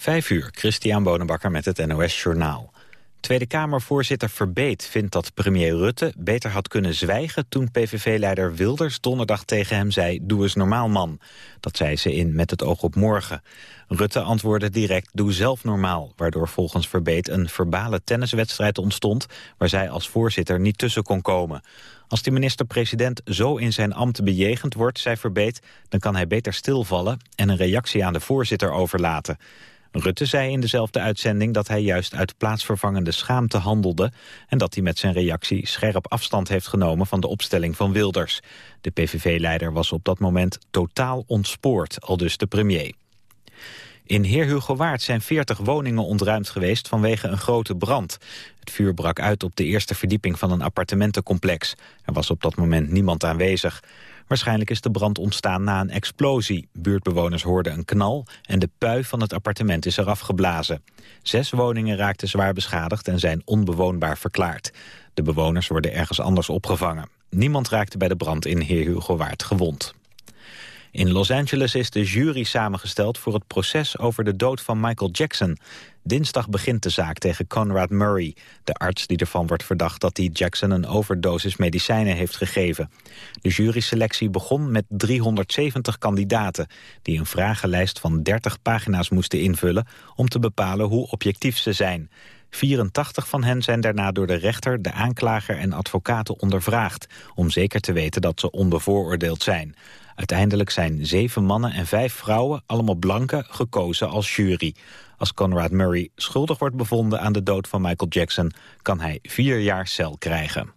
Vijf uur, Christian Bonenbakker met het NOS Journaal. Tweede Kamervoorzitter Verbeet vindt dat premier Rutte beter had kunnen zwijgen toen PVV-leider Wilders donderdag tegen hem zei doe eens normaal man. Dat zei ze in Met het oog op morgen. Rutte antwoordde direct doe zelf normaal, waardoor volgens Verbeet een verbale tenniswedstrijd ontstond waar zij als voorzitter niet tussen kon komen. Als de minister-president zo in zijn ambt bejegend wordt, zei Verbeet, dan kan hij beter stilvallen en een reactie aan de voorzitter overlaten. Rutte zei in dezelfde uitzending dat hij juist uit plaatsvervangende schaamte handelde... en dat hij met zijn reactie scherp afstand heeft genomen van de opstelling van Wilders. De PVV-leider was op dat moment totaal ontspoord, al dus de premier. In Heer Hugo Waard zijn 40 woningen ontruimd geweest vanwege een grote brand. Het vuur brak uit op de eerste verdieping van een appartementencomplex. Er was op dat moment niemand aanwezig. Waarschijnlijk is de brand ontstaan na een explosie. Buurtbewoners hoorden een knal en de pui van het appartement is eraf geblazen. Zes woningen raakten zwaar beschadigd en zijn onbewoonbaar verklaard. De bewoners worden ergens anders opgevangen. Niemand raakte bij de brand in Heer Hugo Waard gewond. In Los Angeles is de jury samengesteld voor het proces over de dood van Michael Jackson. Dinsdag begint de zaak tegen Conrad Murray, de arts die ervan wordt verdacht dat hij Jackson een overdosis medicijnen heeft gegeven. De juryselectie begon met 370 kandidaten die een vragenlijst van 30 pagina's moesten invullen om te bepalen hoe objectief ze zijn. 84 van hen zijn daarna door de rechter, de aanklager en advocaten ondervraagd... om zeker te weten dat ze onbevooroordeeld zijn. Uiteindelijk zijn zeven mannen en vijf vrouwen, allemaal blanken, gekozen als jury. Als Conrad Murray schuldig wordt bevonden aan de dood van Michael Jackson... kan hij vier jaar cel krijgen.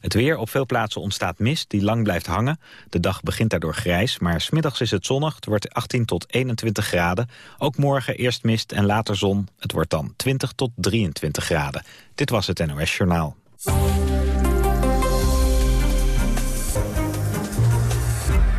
Het weer, op veel plaatsen ontstaat mist die lang blijft hangen. De dag begint daardoor grijs, maar smiddags is het zonnig. Het wordt 18 tot 21 graden. Ook morgen eerst mist en later zon. Het wordt dan 20 tot 23 graden. Dit was het NOS Journaal.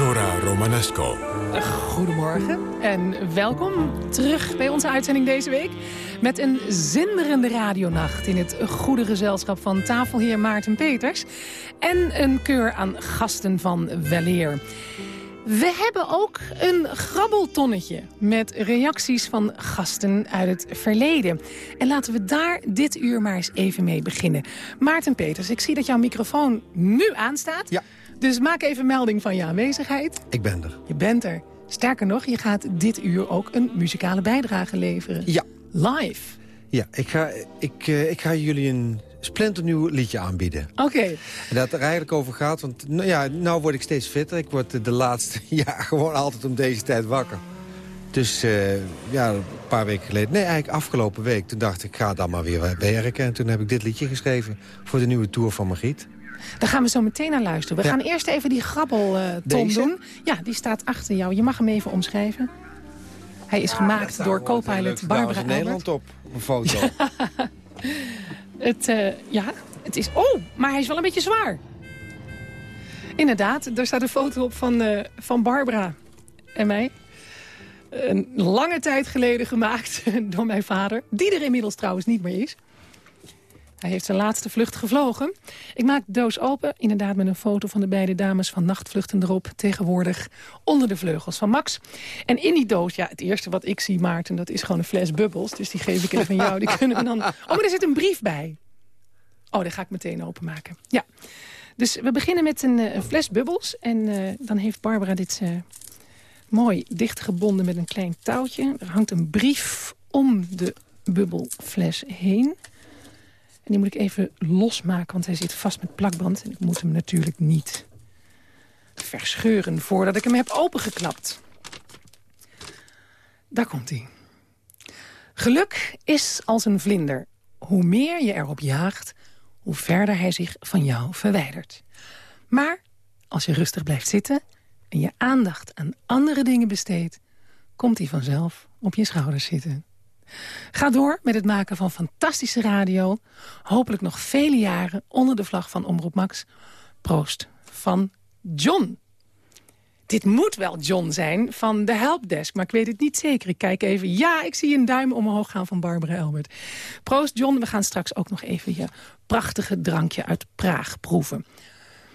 Nora Romanesco. Goedemorgen en welkom terug bij onze uitzending deze week... met een zinderende radionacht in het goede gezelschap van tafelheer Maarten Peters... en een keur aan gasten van Weleer. We hebben ook een grabbeltonnetje met reacties van gasten uit het verleden. En laten we daar dit uur maar eens even mee beginnen. Maarten Peters, ik zie dat jouw microfoon nu aanstaat. Ja. Dus maak even melding van je aanwezigheid. Ik ben er. Je bent er. Sterker nog, je gaat dit uur ook een muzikale bijdrage leveren. Ja. Live. Ja, ik ga, ik, eh, ik ga jullie een splinternieuw liedje aanbieden. Oké. Dat er eigenlijk over gaat, want nou, ja, nou word ik steeds fitter. Ik word de laatste jaar gewoon altijd om deze tijd wakker. Dus eh, ja, een paar weken geleden, nee eigenlijk afgelopen week... toen dacht ik, ik ga dan maar weer werken. En toen heb ik dit liedje geschreven voor de nieuwe tour van Margriet. Daar gaan we zo meteen naar luisteren. We Ja. gaan eerst even die grabbel eh Tom Deze? doen. Ja, die staat achter jou. Je mag hem even omschrijven. Hij is gemaakt door co-pilot Barbara in Nederland op, een foto. Het, eh, ja, het is... Oh, maar hij is wel een beetje zwaar. Inderdaad, daar staat een foto op van, eh, van Barbara en mij. Een lange tijd geleden gemaakt door mijn vader. Die er inmiddels trouwens niet meer is. Hij heeft zijn laatste vlucht gevlogen. Ik maak de doos open, inderdaad met een foto van de beide dames van nachtvluchten erop. Tegenwoordig onder de vleugels van Max. En in die doos, ja, het eerste wat ik zie, Maarten, dat is gewoon een fles bubbels. Dus die geef ik even aan jou. Die kunnen we dan... Oh, maar er zit een brief bij. Oh, die ga ik meteen openmaken. Ja. Dus we beginnen met een, eh, fles bubbels. En eh, dan heeft Barbara dit eh, mooi dichtgebonden met een klein touwtje. Er hangt een brief om de bubbelfles heen. Die moet ik even losmaken, want hij zit vast met plakband. En ik moet hem natuurlijk niet verscheuren voordat ik hem heb opengeklapt. Daar komt hij. Geluk is als een vlinder. Hoe meer je erop jaagt, hoe verder hij zich van jou verwijdert. Maar als je rustig blijft zitten en je aandacht aan andere dingen besteedt... komt hij vanzelf op je schouders zitten. Ga door met het maken van fantastische radio. Hopelijk nog vele jaren onder de vlag van Omroep Max. Proost van John. dit moet wel John zijn van de helpdesk, maar ik weet het niet zeker. Ik kijk even. Ja, ik zie een duim omhoog gaan van Barbara Elbert. Proost John, we gaan straks ook nog even je prachtige drankje uit Praag proeven.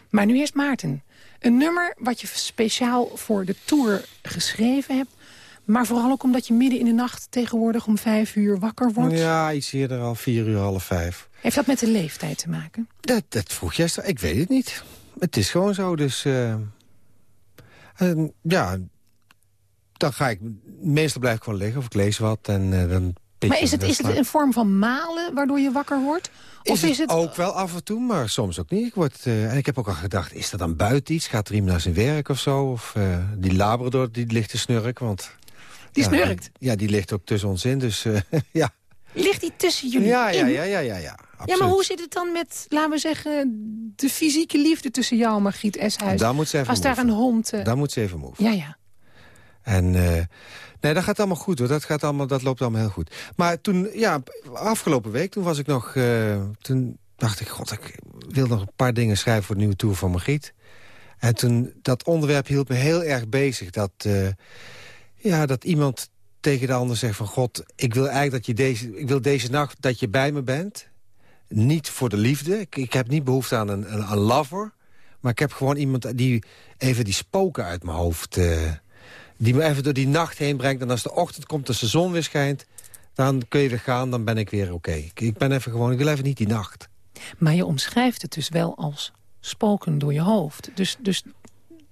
Maar nu eerst Maarten. Een nummer wat je speciaal voor de Tour geschreven hebt... maar vooral ook omdat je midden in de nacht tegenwoordig om vijf uur wakker wordt. Ja, iets eerder al, vier uur, half vijf. Heeft dat met de leeftijd te maken? Dat, dat vroeg jij, ik weet het niet. Het is gewoon zo, dus... Uh, ja, dan ga ik... Meestal blijf ik gewoon liggen of ik lees wat en uh, dan... Maar is het, is het een vorm van malen waardoor je wakker wordt? Of is, het, ook wel af en toe, maar soms ook niet. Ik word, uh, en ik heb ook al gedacht, is dat dan buiten iets? Gaat er iemand naar zijn werk of zo? Of die labrador, die ligt te snurk, want... Die ja, snurkt? Ja, die ligt ook tussen ons in, dus uh, ja. Ligt die tussen jullie ja, in? Ja, ja, ja, ja, ja. Ja, maar hoe zit het dan met, laten we zeggen... de fysieke liefde tussen jou en Margriet Eshuis? Daar moet ze even Als daar een hond... Uh... Daar moet ze even move. Ja, ja. En uh, nee, dat gaat allemaal goed hoor. Dat, gaat allemaal, dat loopt allemaal heel goed. Maar toen, ja, afgelopen week, toen was ik nog... Uh, toen dacht ik, god, ik wil nog een paar dingen schrijven voor de nieuwe Tour van Margriet. En toen, dat onderwerp hield me heel erg bezig. Dat, ja, dat iemand tegen de ander zegt van... God, ik wil eigenlijk dat je deze, ik wil deze nacht dat je bij me bent. Niet voor de liefde. Ik, heb niet behoefte aan een, een, lover. Maar ik heb gewoon iemand die even die spoken uit mijn hoofd... Uh, die me even door die nacht heen brengt. En als de ochtend komt, als de zon weer schijnt... dan kun je weer gaan, dan ben ik weer oké. Ik, ik ben even gewoon, ik wil even niet die nacht. Maar je omschrijft het dus wel als spoken door je hoofd. Dus, dus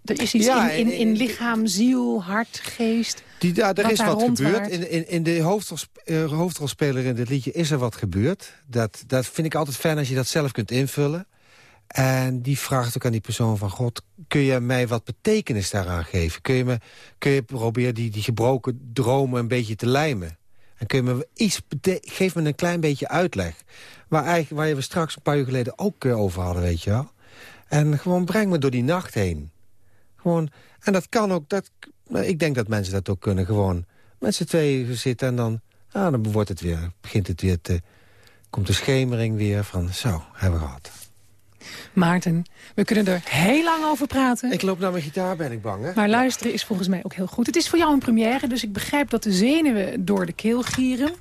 er is iets ja, in, in, in, lichaam, ziel, hart, geest. Die, ja, er is wat gebeurd. In, in, in de uh, hoofdrolspeler in dit liedje is er wat gebeurd. Dat, dat vind ik altijd fijn als je dat zelf kunt invullen. En die vraagt ook aan die persoon van... God, kun je mij wat betekenis daaraan geven? Kun je, me, kun je proberen die, die gebroken dromen een beetje te lijmen? En kun je me iets geef me een klein beetje uitleg. Waar, eigenlijk, waar we straks een paar uur geleden ook uh, over hadden, weet je wel. En gewoon breng me door die nacht heen. Gewoon, en dat kan ook, dat, ik denk dat mensen dat ook kunnen. Gewoon met z'n tweeën zitten en dan, ah, dan wordt het weer, begint het weer te... Komt de schemering weer van, zo, hebben we gehad. Maarten, we kunnen er heel lang over praten. Ik loop naar mijn gitaar, ben ik bang, hè? Maar luisteren is volgens mij ook heel goed. Het is voor jou een première, dus ik begrijp dat de zenuwen door de keel gieren.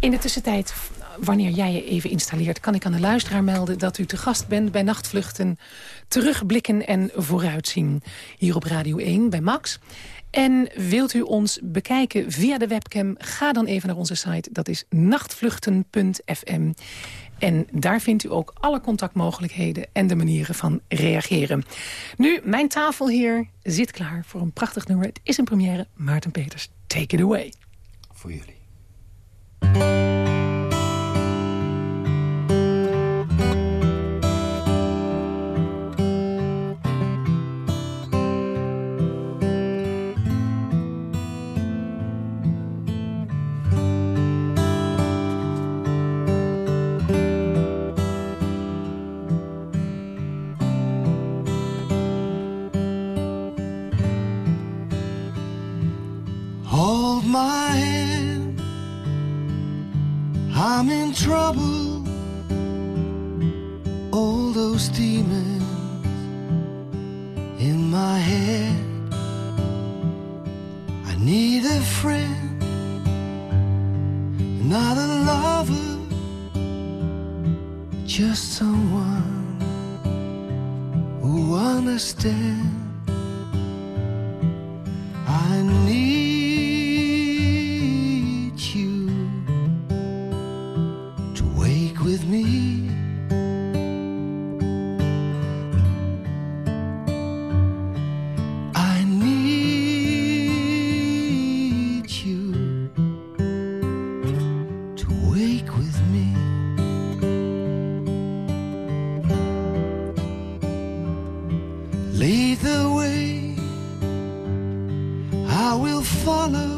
In de tussentijd, wanneer jij je even installeert... kan ik aan de luisteraar melden dat u te gast bent bij Nachtvluchten... terugblikken en vooruitzien. Hier op Radio 1 bij Max. En wilt u ons bekijken via de webcam? Ga dan even naar onze site. Dat is nachtvluchten.fm. En daar vindt u ook alle contactmogelijkheden en de manieren van reageren. Nu, mijn tafel hier zit klaar voor een prachtig nummer. Het is een première. Maarten Peters, take it away. Voor jullie. Trouble. All those demons in my head. I need a friend, not a lover, just someone who understands. 过了。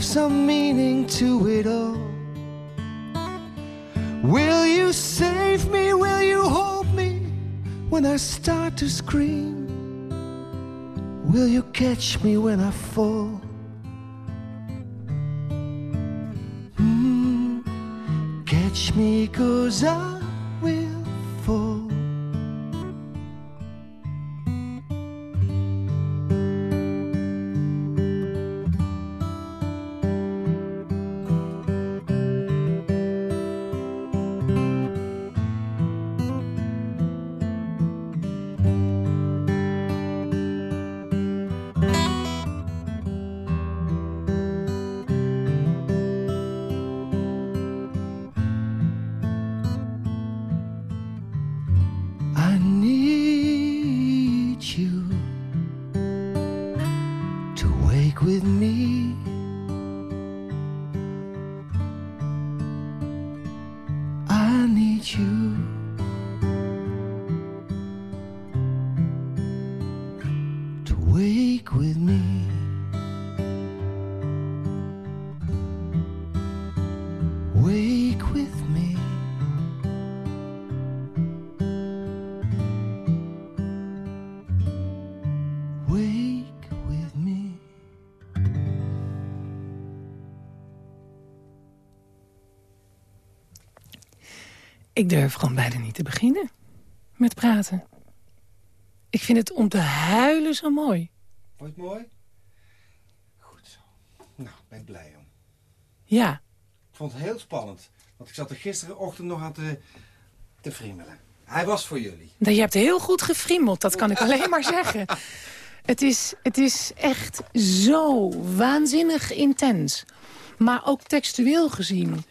Some meaning to it all? Will you save me? Will you hold me when I start to scream? Will you catch me when I fall? I need durf gewoon bijna niet te beginnen met praten. Ik vind het om te huilen zo mooi. Het mooi? Goed zo. Nou, ben ik blij om. Ja, Ik vond het heel spannend. Want ik zat er gisterenochtend nog aan te, te friemelen. Hij was voor jullie. Nou, je hebt heel goed gefriemeld, dat kan ik alleen maar zeggen. Het is, het is echt zo waanzinnig intens. Maar ook textueel gezien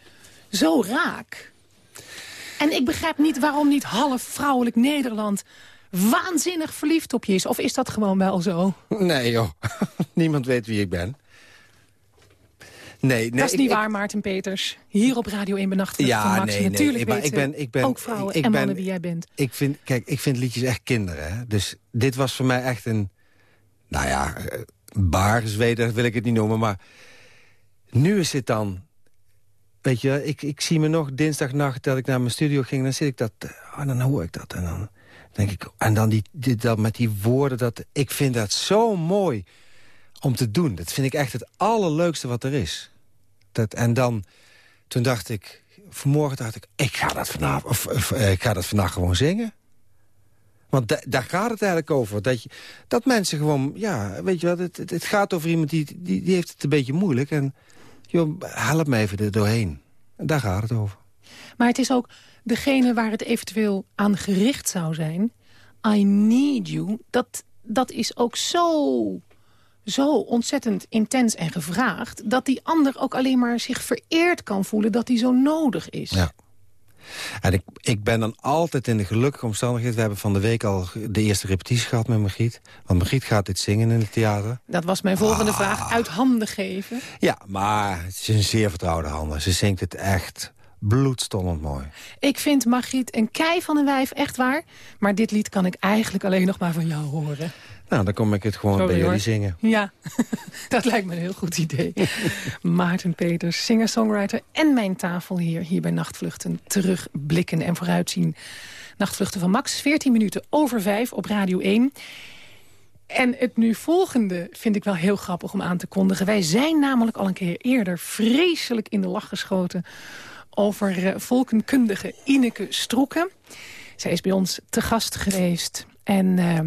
zo raak. En ik begrijp niet waarom niet half vrouwelijk Nederland... waanzinnig verliefd op je is. Of is dat gewoon wel zo? Nee joh, niemand weet wie ik ben. Nee, nee, dat is niet ik- waar, Maarten Peters. Hier op Radio 1 Benacht Ja, van Max. nee, nee, Natuurlijk maar ik ben- ik ben- ook vrouwen ik en ben- mannen wie jij bent. Ik vind, kijk, ik vind liedjes echt kinderen. Hè? Dus dit was voor mij echt een... Nou ja, eh, baarzweder wil ik het niet noemen, maar... Nu is het dan... Weet je, ik, ik zie me nog dinsdagnacht dat ik naar mijn studio ging... dan zit ik dat... Oh, dan hoor ik dat en dan denk ik... En dan die, dat met die woorden, dat, ik vind dat zo mooi om te doen. Dat vind ik echt het allerleukste wat er is. Dat, en dan, toen dacht ik... Vanmorgen dacht ik, ik ga dat vanavond, of, eh, ik ga dat vannacht gewoon zingen. Want da- daar gaat het eigenlijk over. Dat, je, dat mensen gewoon, ja, weet je wat, het, het gaat over iemand die, die, die heeft het een beetje moeilijk. En joh, help me even er doorheen. En daar gaat het over. Maar het is ook degene waar het eventueel aan gericht zou zijn. I need you. Dat, dat is ook zo, zo ontzettend intens en gevraagd... dat die ander ook alleen maar zich vereerd kan voelen dat hij zo nodig is. Ja. En ik, ik ben dan altijd in de gelukkige omstandigheid... we hebben van de week al de eerste repetitie gehad met Margriet. Want Margriet gaat dit zingen in het theater. Dat was mijn Ah. volgende vraag. Uit handen geven. Ja, maar het is een zeer vertrouwde handen. Ze zingt het echt bloedstollend mooi. Ik vind Margriet een kei van een wijf, echt waar. Maar dit lied kan ik eigenlijk alleen nog maar van jou horen. Nou, dan kom ik het gewoon Sorry, bij jullie hoor. zingen. Ja, dat lijkt me een heel goed idee. Maarten Peters, singer-songwriter en mijn tafelheer... hier bij Nachtvluchten terugblikken en vooruitzien. Nachtvluchten van Max, 14 minuten over 5 op Radio 1. En het nu volgende vind ik wel heel grappig om aan te kondigen. Wij zijn namelijk al een keer eerder vreselijk in de lach geschoten... over eh, volkenkundige Ineke Stroeken. Zij is bij ons te gast geweest. En eh,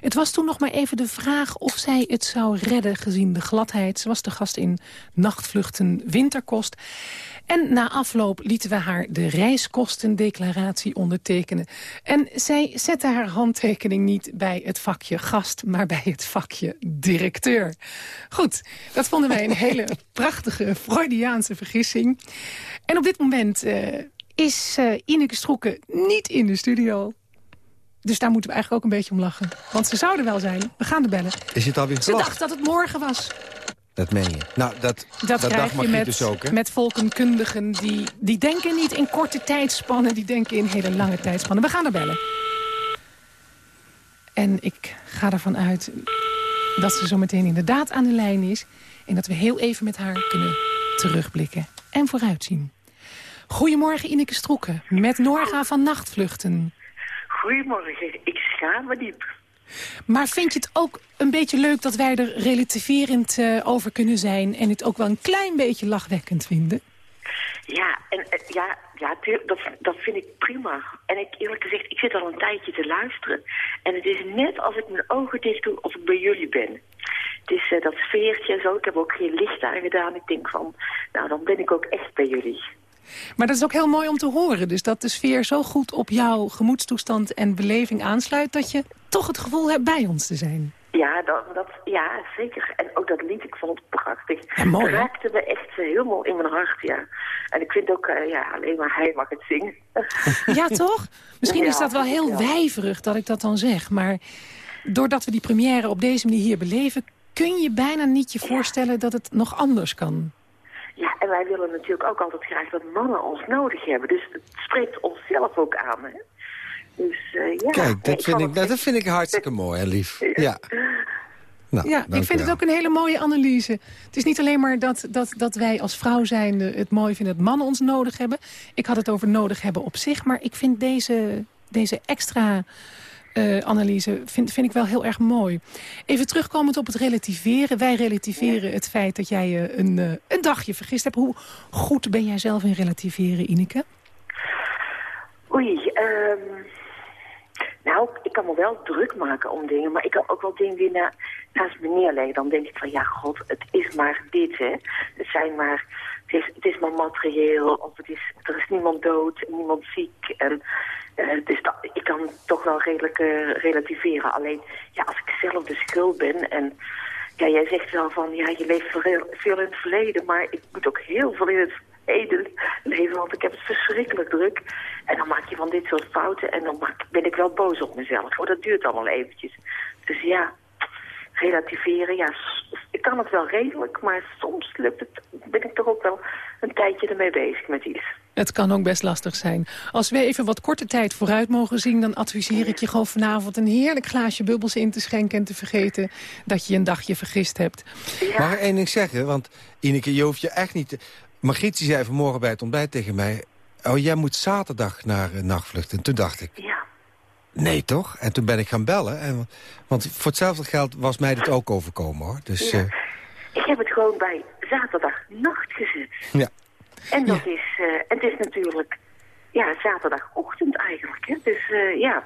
het was toen nog maar even de vraag of zij het zou redden gezien de gladheid. Ze was de gast in Nachtvluchten Winterkost. En na afloop lieten we haar de reiskostendeclaratie ondertekenen. En zij zette haar handtekening niet bij het vakje gast, maar bij het vakje directeur. Goed, dat vonden wij een hele prachtige Freudiaanse vergissing. En op dit moment eh, is eh, Ineke Stroeken niet in de studio. Dus daar moeten we eigenlijk ook een beetje om lachen. Want ze zouden wel zijn. We gaan er bellen. Is het alweer Ze dacht dat het morgen was. Dat meen je. Nou, dat, Dat, dat krijg je met, dus ook, hè? met volkenkundigen. Die, die denken niet in korte tijdspannen. Die denken in hele lange tijdspannen. We gaan er bellen. En ik ga ervan uit dat ze zo meteen inderdaad aan de lijn is. En dat we heel even met haar kunnen terugblikken. En vooruitzien. Goedemorgen Ineke Stroeken. Met Norga van Nachtvluchten. Goedemorgen, ik schaam me niet. Maar vind je het ook een beetje leuk dat wij er relativerend eh, over kunnen zijn... en het ook wel een klein beetje lachwekkend vinden? Ja, en eh, ja, ja dat, dat vind ik prima. En ik eerlijk gezegd, ik zit al een tijdje te luisteren. En het is net als ik mijn ogen dicht doe of ik bij jullie ben. Het is eh, dat sfeertje en zo. Ik heb ook geen licht aangedaan. Ik denk van, nou dan ben ik ook echt bij jullie. Maar dat is ook heel mooi om te horen. Dus dat de sfeer zo goed op jouw gemoedstoestand en beleving aansluit... dat je toch het gevoel hebt bij ons te zijn. Ja, dat, dat, ja, zeker. En ook dat lied, ik vond het prachtig. Ja, mooi, Het raakte me echt eh, helemaal in mijn hart, ja. En ik vind ook, eh, ja, alleen maar hij mag het zingen. Ja, toch? Misschien is dat wel heel ja. wijverig dat ik dat dan zeg. Maar doordat we die première op deze manier hier beleven... kun je bijna niet je voorstellen dat het nog anders kan. Ja, en wij willen natuurlijk ook altijd graag dat mannen ons nodig hebben. Dus het spreekt onszelf ook aan, hè. Dus, eh, ja. Kijk, dat vind, ik, nou, dat vind ik hartstikke mooi en lief. Ja. Nou, Ja, dank ik vind het ook een hele mooie analyse. Het is niet alleen maar dat, dat, dat wij als vrouw zijnde het mooi vinden dat mannen ons nodig hebben. Ik had het over nodig hebben op zich, maar ik vind deze, deze extra eh, analyse vind, vind ik wel heel erg mooi. Even terugkomend op het relativeren. Wij relativeren het feit dat jij je een, eh, een dagje vergist hebt. Hoe goed ben jij zelf in relativeren, Ineke? Oei, ehm nou, ik kan me wel druk maken om dingen, maar ik kan ook wel dingen weer na, naast me neerleggen. Dan denk ik van, ja god, het is maar dit, hè. Het zijn maar, het is, het is maar materieel, of het is, er is niemand dood, niemand ziek. En, eh, dus dat, ik kan toch wel redelijk eh, relativeren. Alleen, ja, als ik zelf de schuld ben en... Ja, jij zegt wel van, ja, je leeft veel, in het verleden, maar ik moet ook heel veel in het heden leven, want ik heb het verschrikkelijk druk. En dan maak je van dit soort fouten en dan ben ik wel boos op mezelf. Hoor, dat duurt allemaal eventjes. Dus ja, relativeren, ja, ik kan het wel redelijk, maar soms lukt het, ben ik toch ook wel een tijdje ermee bezig met iets. Het kan ook best lastig zijn. Als we even wat korte tijd vooruit mogen zien... dan adviseer ik je gewoon vanavond een heerlijk glaasje bubbels in te schenken... en te vergeten dat je een dagje vergist hebt. Mag ik één ding zeggen? Want Ineke, je hoeft je echt niet... Te... Margriet zei vanmorgen bij het ontbijt tegen mij... Oh, jij moet zaterdag naar uh, nachtvlucht. En toen dacht ik, Ja, nee toch? En toen ben ik gaan bellen. En, want voor hetzelfde geld was mij dit ook overkomen, hoor. Dus ja. eh, Ik heb het gewoon bij zaterdag nacht gezet. ja. En dat is, eh, het is natuurlijk, ja, zaterdagochtend eigenlijk, hè. Dus eh, ja,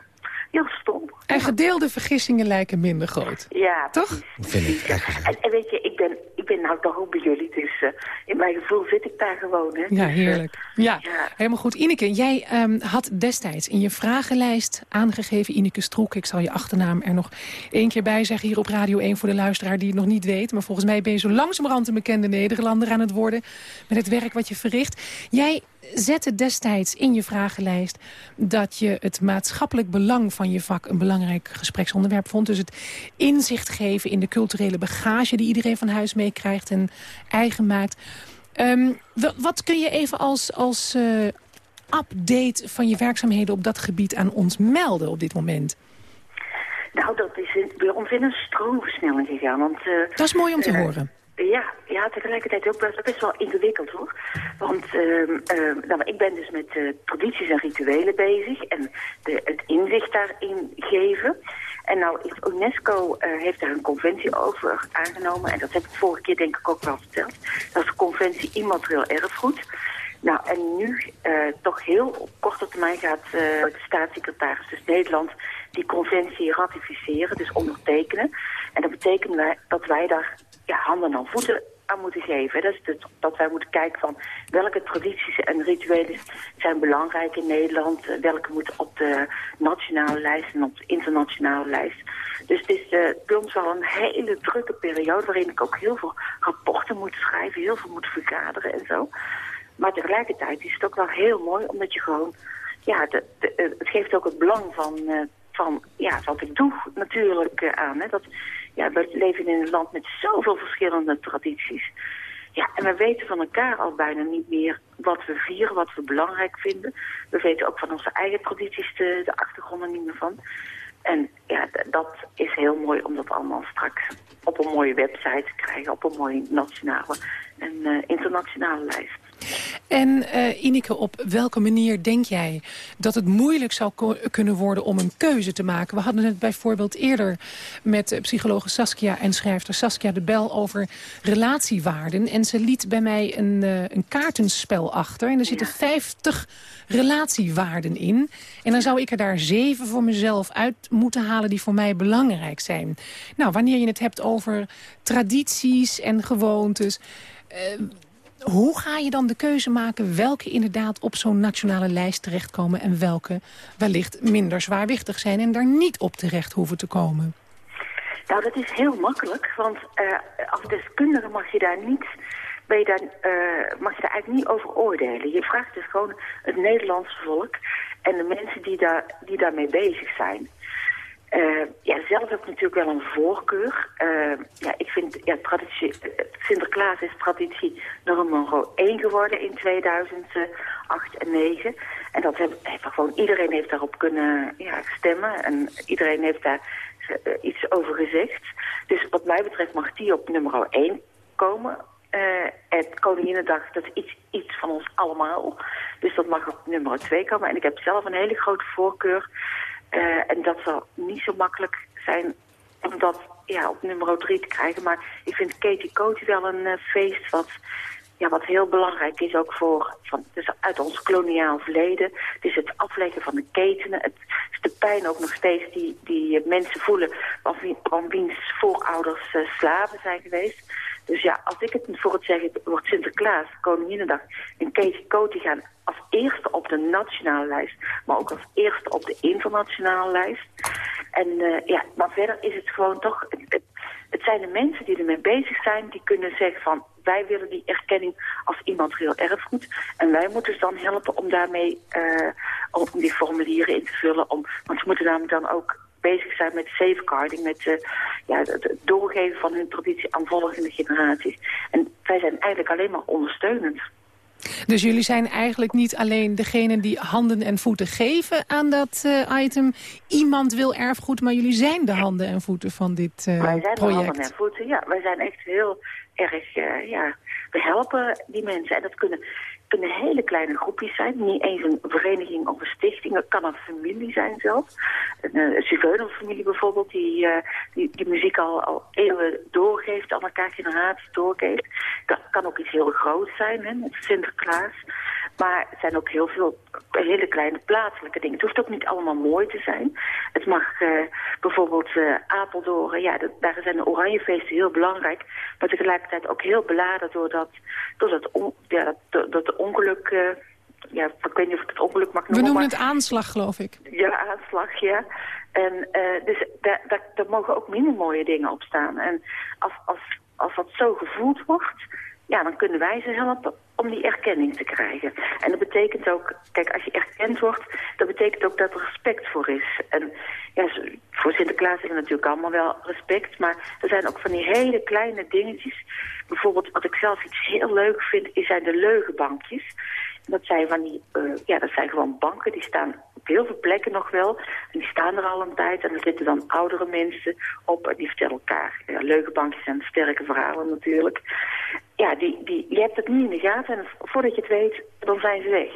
heel stom. En gedeelde vergissingen lijken minder groot. Ja, Toch? vind ik echt. En, en weet je, ik ben, ik ben nou toch ook bij jullie, dus eh, in mijn gevoel zit ik daar gewoon, hè. Ja, heerlijk. Ja, ja. helemaal goed. Ineke, jij ehm, had destijds in je vragenlijst aangegeven... Ineke Stroek, ik zal je achternaam er nog één keer bij zeggen... hier op Radio 1 voor de luisteraar die het nog niet weet. Maar volgens mij ben je zo langzamerhand een bekende Nederlander aan het worden... met het werk wat je verricht. Jij zette destijds in je vragenlijst... dat je het maatschappelijk belang van je vak... een belangrijk gespreksonderwerp vond. Dus het inzicht geven in de culturele bagage... die iedereen van huis meekrijgt en eigen maakt... Ehm, wa- wat kun je even als, als eh, update van je werkzaamheden op dat gebied aan ons melden op dit moment? Nou, dat is in, bij ons in een stroomversnelling gegaan, want... eh, Dat is mooi om te eh, horen. Ja, ja, tegelijkertijd ook best, best wel ingewikkeld hoor. Want ehm, ehm, nou, ik ben dus met eh, tradities en rituelen bezig en de, het inzicht daarin geven. En nou, UNESCO eh, heeft daar een conventie over aangenomen en dat heb ik vorige keer denk ik ook wel verteld. Dat is de conventie immaterieel erfgoed. Nou, en nu eh, toch heel op korte termijn gaat de staatssecretaris, dus Nederland, die conventie ratificeren, dus ondertekenen. En dat betekent dat wij daar ja, handen en voeten aan moeten geven. Dat, is dat wij moeten kijken van welke tradities en rituelen zijn belangrijk in Nederland. eh, Welke moeten op de nationale lijst en op de internationale lijst. Dus het is eh, bij ons een hele drukke periode waarin ik ook heel veel rapporten moet schrijven, heel veel moet vergaderen en zo. Maar tegelijkertijd is het ook wel heel mooi omdat je gewoon, ja, eh, het geeft ook het belang van, van ja, wat ik doe natuurlijk aan. Hè. Dat, ja, we leven in een land met zoveel verschillende tradities. Ja, en we weten van elkaar al bijna niet meer wat we vieren, wat we belangrijk vinden. We weten ook van onze eigen tradities de, de achtergronden niet meer van. En ja, dat is heel mooi om dat allemaal straks op een mooie website te krijgen, op een mooie nationale en eh, internationale lijst. En eh, Ineke, op welke manier denk jij dat het moeilijk zou kunnen worden om een keuze te maken? We hadden het bijvoorbeeld eerder met eh, psychologe Saskia en schrijfster Saskia de Bel over relatiewaarden. En ze liet bij mij een, eh, een kaartenspel achter. En er zitten 50 relatiewaarden in. En dan zou ik er daar zeven voor mezelf uit moeten halen die voor mij belangrijk zijn. Nou, wanneer je het hebt over tradities en gewoontes... hoe ga je dan de keuze maken welke inderdaad op zo'n nationale lijst terechtkomen... en welke wellicht minder zwaarwichtig zijn en daar niet op terecht hoeven te komen? Nou, dat is heel makkelijk, want eh, als deskundige mag je daar niet, ben je daar, eh, mag je daar eigenlijk niet over oordelen. Je vraagt dus gewoon het Nederlandse volk en de mensen die, daar, die daarmee bezig zijn. Eh, ja, zelf heb ik natuurlijk wel een voorkeur. Eh, ja, ik vind ja, traditie, eh, Sinterklaas is traditie nummer 1 geworden in 2008 en 2009. En dat gewoon, iedereen heeft daarop kunnen ja, stemmen en iedereen heeft daar iets over gezegd. Dus wat mij betreft mag die op nummer 1 komen. En Koninginnedag, dat is iets, iets van ons allemaal. Dus dat mag op nummer 2 komen. En ik heb zelf een hele grote voorkeur. Eh, en dat zal niet zo makkelijk zijn om dat ja, op nummer 3 te krijgen. Maar ik vind Katie Coty wel een eh, feest wat, ja, wat heel belangrijk is ook voor, van, dus uit ons koloniaal verleden. Het is het afleggen van de ketenen. Het is de pijn ook nog steeds die, die mensen voelen van, wie- van wiens voorouders eh, slaven zijn geweest. Dus ja, als ik het voor het zeggen, wordt Sinterklaas, Koninginnedag en Katie Coty gaan als eerste op de nationale lijst, maar ook als eerste op de internationale lijst. En eh, ja, maar verder is het gewoon toch, het, zijn de mensen die ermee bezig zijn, die kunnen zeggen van wij willen die erkenning als immaterieel erfgoed. En wij moeten ze dan helpen om daarmee, eh, om die formulieren in te vullen. Om, want ze moeten namelijk dan ook bezig zijn met safeguarding, met eh, ja, het doorgeven van hun traditie aan volgende generaties. En wij zijn eigenlijk alleen maar ondersteunend. Dus jullie zijn eigenlijk niet alleen degene die handen en voeten geven aan dat eh, item. Iemand wil erfgoed, maar jullie zijn de handen en voeten van dit eh, wij zijn de project. handen en voeten, ja. Wij zijn echt heel erg, eh, ja, we helpen die mensen. En dat kunnen, kunnen hele kleine groepjes zijn. Niet eens een vereniging of een stichting. Het kan een familie zijn zelfs. Een, uh, zigeunerfamilie bijvoorbeeld, die, eh, die die muziek al, al eeuwen doorgeeft, aan elkaar generaties doorgeeft. Dat kan ook iets heel groots zijn, hè, Sinterklaas. Maar het zijn ook heel veel hele kleine plaatselijke dingen. Het hoeft ook niet allemaal mooi te zijn. Het mag eh, bijvoorbeeld eh Apeldoorn, ja, dat, daar zijn de oranjefeesten heel belangrijk. Maar tegelijkertijd ook heel beladen doordat, doordat, on, ja, dat, dat, ongeluk... eh, ja, ik weet niet of ik het ongeluk mag We noemen. noemen maar- het aanslag, geloof ik. ja, aanslag, ja. En eh, dus daar, daar, daar mogen ook minder mooie dingen op staan. En als, als, als dat zo gevoeld wordt, ja, dan kunnen wij ze helpen om die erkenning te krijgen. En dat betekent ook, kijk, als je erkend wordt, dat betekent ook dat er respect voor is. En ja, voor Sinterklaas hebben we natuurlijk allemaal wel respect, maar er zijn ook van die hele kleine dingetjes. Bijvoorbeeld, wat ik zelf iets heel leuk vind, is zijn de leugenbankjes. En Dat zijn van die, eh, ja, dat zijn gewoon banken, die staan op heel veel plekken nog wel. En die staan er al een tijd en er zitten dan oudere mensen op en die vertellen elkaar. Ja, leugenbankjes en sterke verhalen natuurlijk. Ja, die, die, je hebt het niet in de gaten en voordat je het weet, dan zijn ze weg.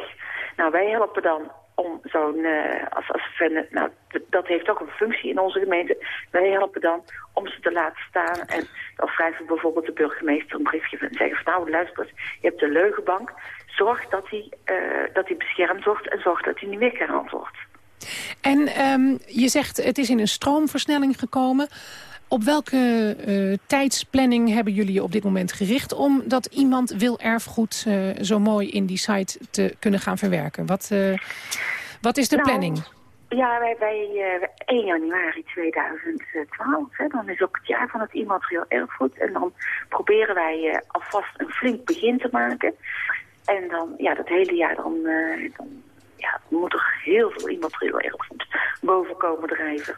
Nou, wij helpen dan om zo'n, eh, als, als fan, nou, dat heeft ook een functie in onze gemeente. Wij helpen dan om ze te laten staan. En dan schrijven we bijvoorbeeld de burgemeester een briefje en zeggen van, nou, luister je hebt de leugenbank. Zorg dat hij eh, dat hij beschermd wordt en zorg dat hij niet weggehaald wordt. En ehm, je zegt het is in een stroomversnelling gekomen. Op welke eh, tijdsplanning hebben jullie je op dit moment gericht... om dat iemand wil erfgoed eh, zo mooi in die site te kunnen gaan verwerken? Wat, eh, wat is de Nou, planning? Ja, wij, wij eh, 1 januari 2012, hè, dan is ook het jaar van het immaterieel erfgoed. En dan proberen wij alvast een flink begin te maken. En dan, ja, dat hele jaar dan, dan ja, er moet toch heel veel immaterieel erfgoed boven komen drijven.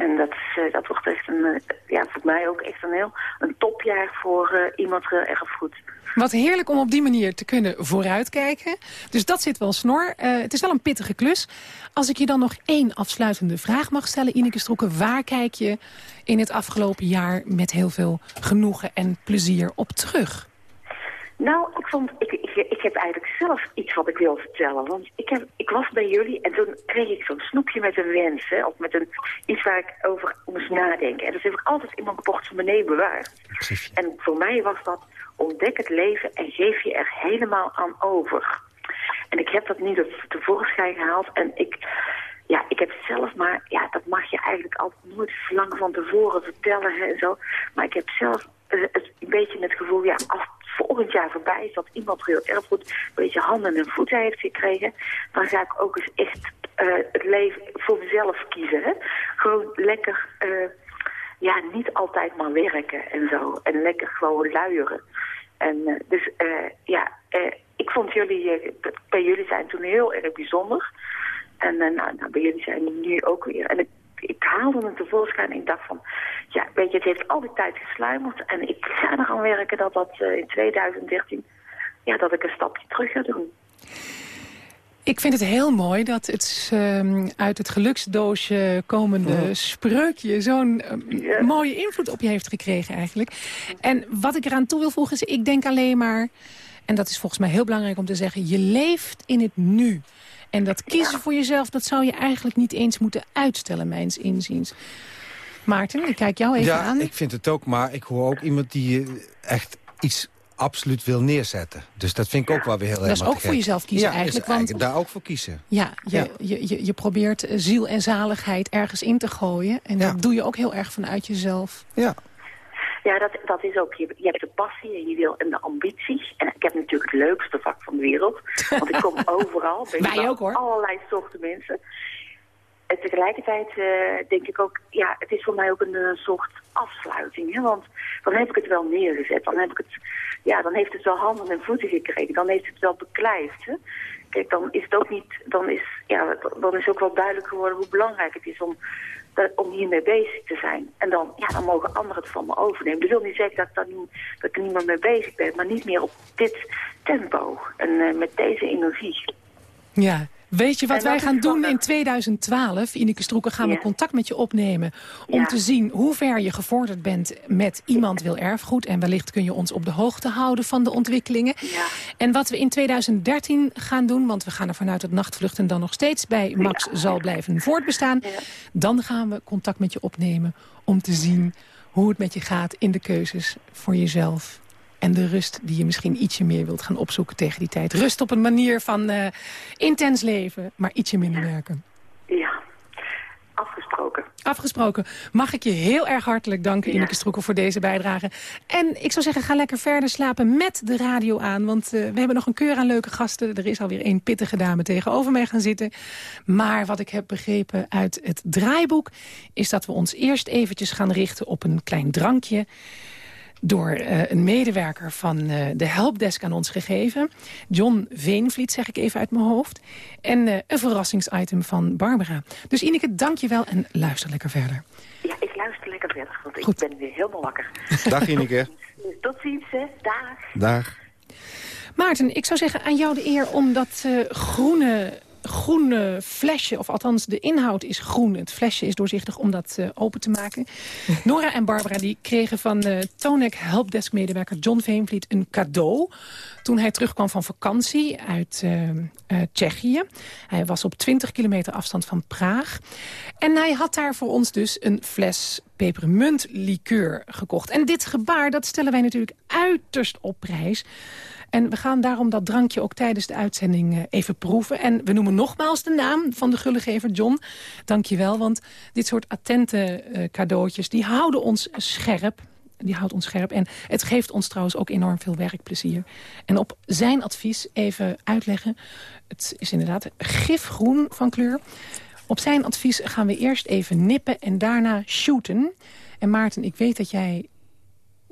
En dat, is, eh, dat wordt echt een, eh, ja, voor mij ook echt een heel een topjaar voor uh, immaterieel erfgoed. Wat heerlijk om op die manier te kunnen vooruitkijken. Dus dat zit wel snor. Het is wel een pittige klus. Als ik je dan nog één afsluitende vraag mag stellen, Ineke Stroeken. Waar kijk je in het afgelopen jaar met heel veel genoegen en plezier op terug? Nou, ik, vond, ik, ik, ik heb eigenlijk zelf iets wat ik wil vertellen. Want ik, heb, ik was bij jullie en toen kreeg ik zo'n snoepje met een wens. Hè, of met een, iets waar ik over moest nadenken. En dat heb ik altijd in mijn portemonnee bewaard. En voor mij was dat ontdek het leven en geef je er helemaal aan over. En ik heb dat niet tevoorschijn gehaald. En ik, ja, ik heb zelf maar, ja, dat mag je eigenlijk altijd nooit lang van tevoren vertellen hè, en zo. Maar ik heb zelf uh, het, een beetje het gevoel, ja, als volgend jaar voorbij is dat iemand heel erfgoed een beetje handen en voeten heeft gekregen, dan ga ik ook eens echt uh, het leven voor mezelf kiezen. Hè? Gewoon lekker, uh, ja, niet altijd maar werken en zo. En lekker gewoon luieren. En uh, dus ja, ik vond jullie, bij jullie zijn toen heel erg bijzonder. En nou, nou, bij jullie zijn nu ook weer. En ik ik haalde hem tevoorschijn en ik dacht van... ja, weet je, het heeft al die tijd gesluimerd... en ik ga er gaan werken dat dat uh, in 2013... ja, dat ik een stapje terug ga doen. Ik vind het heel mooi dat het uh, uit het geluksdoosje komende oh. spreukje... zo'n uh, mooie invloed op je heeft gekregen eigenlijk. En wat ik eraan toe wil voegen is, ik denk alleen maar... en dat is volgens mij heel belangrijk om te zeggen... je leeft in het nu. En dat kiezen voor jezelf, dat zou je eigenlijk niet eens moeten uitstellen, mijns inziens. Maarten, ik kijk jou even aan. Ja, ik vind het ook, maar ik hoor ook iemand die eh, echt iets absoluut wil neerzetten. Dus dat vind ik ook wel weer heel erg Dat is ook voor jezelf kiezen ja, eigenlijk. Want, eigenlijk daar ook voor kiezen. Ja, je, ja. Je, je, je, probeert ziel en zaligheid ergens in te gooien. En dat doe je ook heel erg vanuit jezelf. Ja, ja, dat, dat is ook, je, je hebt de passie en je wil en de ambitie. En ik heb natuurlijk het leukste vak van de wereld. Want ik kom overal. Wij ook hoor. Allerlei soorten mensen. En tegelijkertijd uh, denk ik ook, ja, het is voor mij ook een uh, soort afsluiting. Hè? Want dan heb ik het wel neergezet. Dan, heb ik het, ja, dan heeft het wel handen en voeten gekregen. Dan heeft het wel beklijfd. Hè? Kijk, dan is het ook niet, dan is, ja, dan is ook wel duidelijk geworden hoe belangrijk het is om om hiermee bezig te zijn. En dan, ja, dan mogen anderen het van me overnemen. Dat wil niet zeggen dat ik, dat niet, dat ik er niet meer mee bezig ben, maar niet meer op dit tempo en uh, met deze energie. Ja, Weet je wat wij gaan doen in 2012? Ineke Stroeken gaan we contact met je opnemen... om te zien hoe ver je gevorderd bent met iemand wil erfgoed. En wellicht kun je ons op de hoogte houden van de ontwikkelingen. Ja. En wat we in 2013 gaan doen... want we gaan er vanuit dat nachtvluchten dan nog steeds bij Max zal blijven voortbestaan... dan gaan we contact met je opnemen om te zien hoe het met je gaat in de keuzes voor jezelf en de rust die je misschien ietsje meer wilt gaan opzoeken tegen die tijd. Rust op een manier van uh, intens leven, maar ietsje minder werken. Ja, afgesproken. Afgesproken. Mag ik je heel erg hartelijk danken, ja. Ineke Stroekel, voor deze bijdrage. En ik zou zeggen, ga lekker verder slapen met de radio aan. Want uh, we hebben nog een keur aan leuke gasten. Er is alweer een pittige dame tegenover mij gaan zitten. Maar wat ik heb begrepen uit het draaiboek... is dat we ons eerst eventjes gaan richten op een klein drankje door uh, een medewerker van uh, de helpdesk aan ons gegeven. John Veenvliet, zeg ik even uit mijn hoofd. En uh, een verrassingsitem van Barbara. Dus Ineke, dank je wel en luister lekker verder. Ja, ik luister lekker verder, want Goed. ik ben weer helemaal wakker. Dag Ineke. Tot ziens, hè. Dag. Dag. Maarten, ik zou zeggen aan jou de eer om dat groene groene flesje, of althans de inhoud is groen. Het flesje is doorzichtig om dat uh, open te maken. Nora en Barbara die kregen van uh, Tonek helpdesk-medewerker John Veenvliet een cadeau... toen hij terugkwam van vakantie uit uh, Tsjechië. Hij was op 20 kilometer afstand van Praag. En hij had daar voor ons dus een fles pepermuntlikeur gekocht. En dit gebaar, dat stellen wij natuurlijk uiterst op prijs... En we gaan daarom dat drankje ook tijdens de uitzending uh, even proeven. En we noemen nogmaals de naam van de gullegever John. Dank je wel, want dit soort attente uh, cadeautjes... die houden ons scherp. Die houdt ons scherp. En het geeft ons trouwens ook enorm veel werkplezier. En op zijn advies even uitleggen. Het is inderdaad gifgroen van kleur. Op zijn advies gaan we eerst even nippen en daarna shooten. En Maarten, ik weet dat jij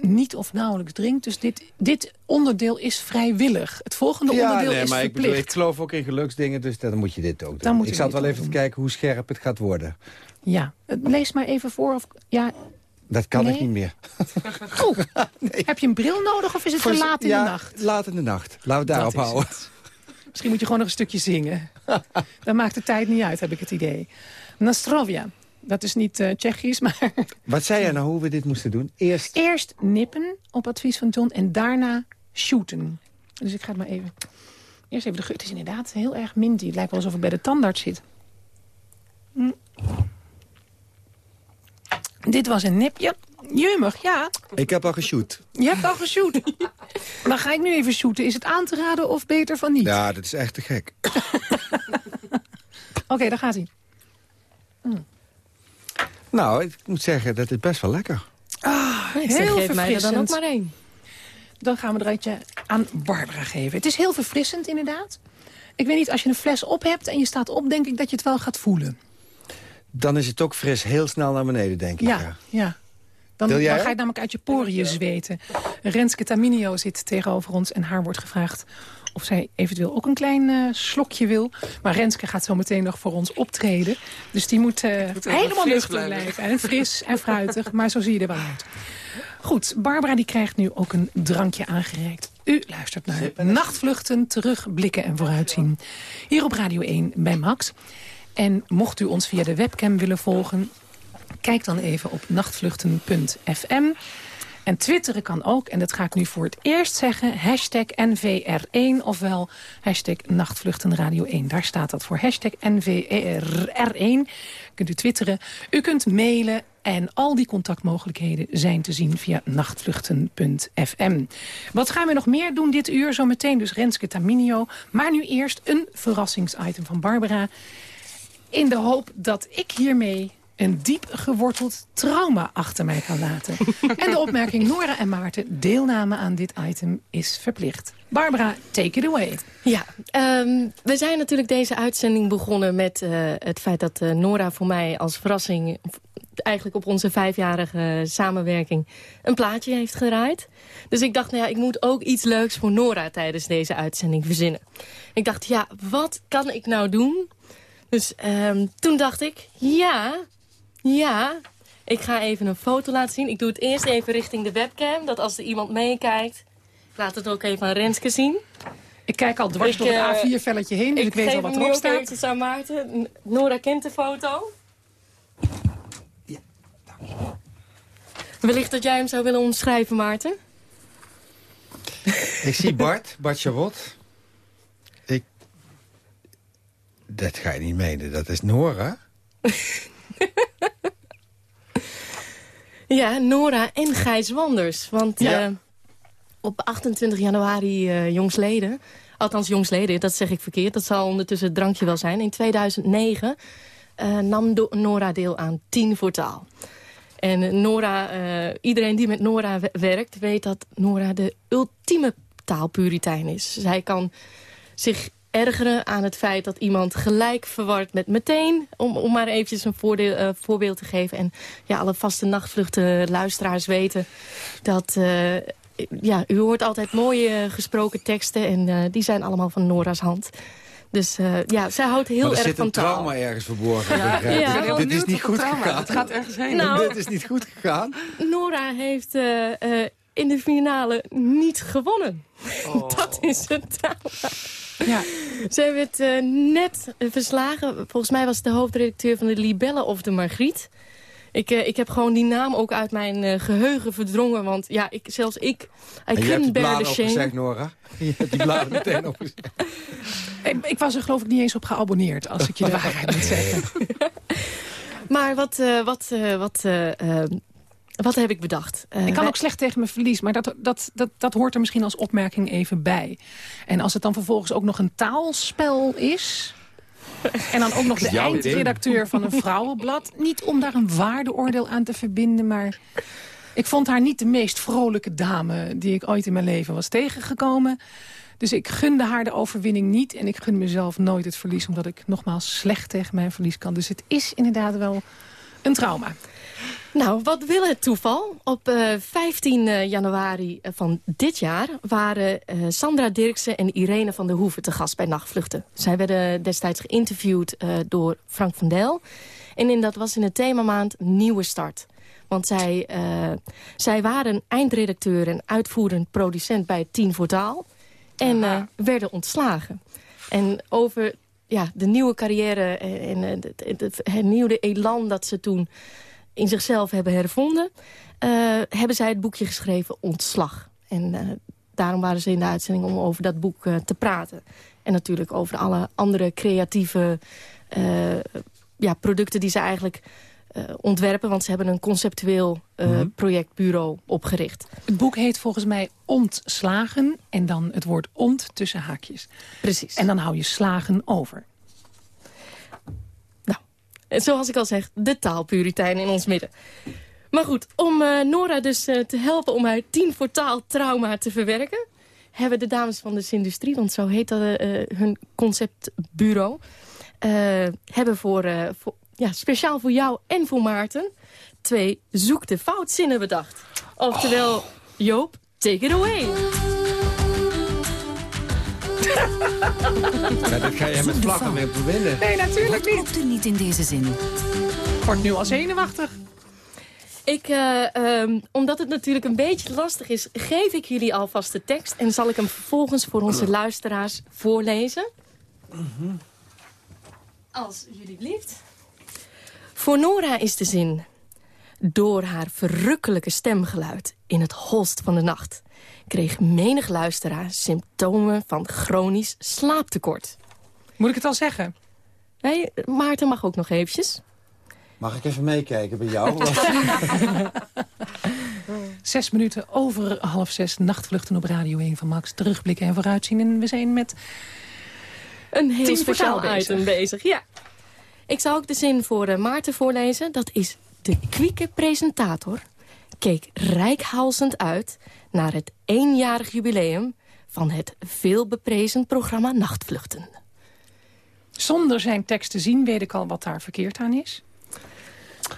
niet of nauwelijks drinkt. Dus dit, dit onderdeel is vrijwillig. Het volgende Ja, onderdeel nee, is maar ik, verplicht. bedoel, ik geloof ook in geluksdingen, dus dan moet je dit ook doen. Ik zat wel even te kijken hoe scherp het gaat worden. Ja, lees maar even voor. Of, ja, Dat kan ik niet meer. oh, Heb je een bril nodig of is het te Voor- laat in ja, de nacht? laat in de nacht. Laten we daarop houden. het. Misschien moet je gewoon nog een stukje zingen. Dan maakt de tijd niet uit, heb ik het idee. Nastrovia. Dat is niet eh, Tsjechisch, maar Wat zei jij nou hoe we dit moesten doen? Eerst eerst nippen op advies van John en daarna shooten. Dus ik ga het maar even... Eerst even de geur. Het is inderdaad heel erg minty. Het lijkt wel alsof ik bij de tandarts zit. Hm. Dit was een nipje. Jumig, ja. Ik heb al geshoot. Je hebt al geshoot. Dan ga ik nu even shooten. Is het aan te raden of beter van niet? Ja, dat is echt te gek. Oké, daar gaat hij. Nou, ik moet zeggen, dat is best wel lekker. Zeg, Heel geef mij er dan ook verfrissend. maar één. Dan gaan we er eentje aan Barbara geven. Het is heel verfrissend, inderdaad. Ik weet niet, als je een fles op hebt en je staat op... denk ik dat je het wel gaat voelen. Dan is het ook fris heel snel naar beneden, denk ik. Ja, ja. Dan, ga je namelijk uit je poriën zweten. Renske Taminio zit tegenover ons en haar wordt gevraagd... of zij eventueel ook een klein eh, slokje wil. Maar Renske gaat zo meteen nog voor ons optreden. Dus die moet, eh, helemaal nuchter blijven. blijven. En fris en fruitig, maar zo zie je er wel uit. Goed, Barbara die krijgt nu ook een drankje aangereikt. U luistert naar Nachtvluchten, terugblikken en vooruitzien. Hier op Radio 1 bij Max. En mocht u ons via de webcam willen volgen... kijk dan even op nachtvluchten.fm. En twitteren kan ook, en dat ga ik nu voor het eerst zeggen... hashtag NVR1, ofwel hashtag Nachtvluchtenradio 1. Daar staat dat voor, hashtag NVR1. Kunt u twitteren, u kunt mailen... en al die contactmogelijkheden zijn te zien via nachtvluchten.fm. Wat gaan we nog meer doen dit uur? Zometeen dus Renske Taminio. Maar nu eerst een verrassingsitem van Barbara... in de hoop dat ik hiermee een diep geworteld trauma achter mij kan laten. en de opmerking Nora en Maarten, deelname aan dit item is verplicht. Barbara, take it away. Ja, ehm, we zijn natuurlijk deze uitzending begonnen met eh, het feit dat eh, Nora voor mij als verrassing... eigenlijk op onze vijfjarige samenwerking een plaatje heeft geraaid. Dus ik dacht, nou ja, ik moet ook iets leuks voor Nora tijdens deze uitzending verzinnen. Ik dacht, ja, wat kan ik nou doen? Dus ehm, toen dacht ik, ja, ja, ik ga even een foto laten zien. Ik doe het eerst even richting de webcam, dat als er iemand meekijkt... Ik laat het ook even aan Renske zien. Ik kijk al dwars Ik, door het eh, A4-velletje heen, dus ik, weet geef al wat nu erop staat. eventjes aan Maarten. Nora kent de foto. Wellicht dat jij hem zou willen omschrijven, Maarten. Ik zie Bart, Bart Charot. Ik... Dat ga je niet menen, dat is Nora. Ja, Nora en Gijs Wanders. Want Ja. eh, op 28 januari eh jongsleden... Althans, jongsleden, dat zeg ik verkeerd. Dat zal ondertussen het drankje wel zijn. In 2009 eh, nam Do- Nora deel aan 10 voor taal. En Nora, iedereen die met Nora we- werkt... weet dat Nora de ultieme taalpuritein is. Zij kan zich ergeren aan het feit dat iemand gelijk verward met meteen. Om, om maar eventjes een voordeel, eh, voorbeeld te geven. En ja, alle vaste nachtvluchten luisteraars weten dat... eh, ja, u hoort altijd mooie eh, gesproken teksten en eh, die zijn allemaal van Nora's hand. Dus eh, ja, zij houdt heel maar er erg zit van een taal. trauma ergens verborgen. Ja, Dit is niet goed trauma. gegaan. Het gaat ergens heen. Nou, Dit is niet goed gegaan. Nora heeft eh, eh, in de finale niet gewonnen. Oh. Dat is het trauma. Ja. Zij werd eh, net verslagen. Volgens mij was het de hoofdredacteur van de Libelle of de Margriet. Ik, eh, ik heb gewoon die naam ook uit mijn eh, geheugen verdrongen. Want ja, ik, zelfs ik... I En je hebt die bladen opgezegd, Nora. Je hebt die bladen meteen opgezegd. Ik, ik was er geloof ik niet eens op geabonneerd, als ik je de waarheid moet zeggen. Maar wat, eh, wat, eh, wat, wat heb ik bedacht? Eh, Ik kan wij- ook slecht tegen mijn verlies, maar dat, dat, dat, dat hoort er misschien als opmerking even bij. En als het dan vervolgens ook nog een taalspel is... en dan ook nog de eindredacteur van een vrouwenblad... niet om daar een waardeoordeel aan te verbinden, maar... ik vond haar niet de meest vrolijke dame die ik ooit in mijn leven was tegengekomen. Dus ik gunde haar de overwinning niet. En ik gun mezelf nooit het verlies, omdat ik nogmaals slecht tegen mijn verlies kan. Dus het is inderdaad wel een trauma. Nou, wat wil het toeval? Op uh, 15 januari van dit jaar waren uh, Sandra Dirksen en Irene van der Hoeven te gast bij Nachtvluchten. Zij werden destijds geïnterviewd uh, door Frank van Del. En in, dat was in de themamaand Nieuwe Start. Want zij, zij waren eindredacteur en uitvoerend producent bij Tien voor Taal. En werden ontslagen. En over ja, de nieuwe carrière en het, het hernieuwde elan dat ze toen in zichzelf hebben hervonden... hebben zij het boekje geschreven Ontslag. En daarom waren ze in de uitzending om over dat boek te praten. En natuurlijk over alle andere creatieve ja, producten die ze eigenlijk uh, ontwerpen. Want ze hebben een conceptueel uh, mm -hmm. projectbureau opgericht. Het boek heet volgens mij Ontslagen. En dan het woord ont tussen haakjes. Precies. En dan hou je slagen over. Zoals ik al zeg, de taalpuritein in ons midden. Maar goed, om uh, Nora dus te helpen om haar tien voor taal trauma te verwerken... hebben de dames van de Industrie, want zo heet dat hun conceptbureau... hebben voor, voor ja, speciaal voor jou en voor Maarten... twee zoek de foutzinnen bedacht. Oftewel, Joop, take it away. Ja, dat ga je met vlaggen mee winnen. Nee, natuurlijk Wat klopt er niet in deze zin? Wordt nu al zenuwachtig. Ik, uh, um, omdat het natuurlijk een beetje lastig is... geef ik jullie alvast de tekst... en zal ik hem vervolgens voor onze luisteraars voorlezen. Mm -hmm. Als jullie blieft. Voor Nora is de zin... Door haar verrukkelijke stemgeluid in het holst van de nacht... kreeg menig luisteraar symptomen van chronisch slaaptekort. Moet ik het al zeggen? Nee, Maarten mag ook nog eventjes. Mag ik even meekijken bij jou? zes minuten over half zes. Nachtvluchten op Radio 1 van Max. Terugblikken en vooruitzien. En we zijn met... Een heel speciaal item bezig, ja. Ik zal ook de zin voor uh, Maarten voorlezen. Dat is de kwieke presentator keek rijkhalsend uit naar het eenjarig jubileum van het veelbeprezen programma Nachtvluchten. Zonder zijn tekst te zien weet ik al wat daar verkeerd aan is.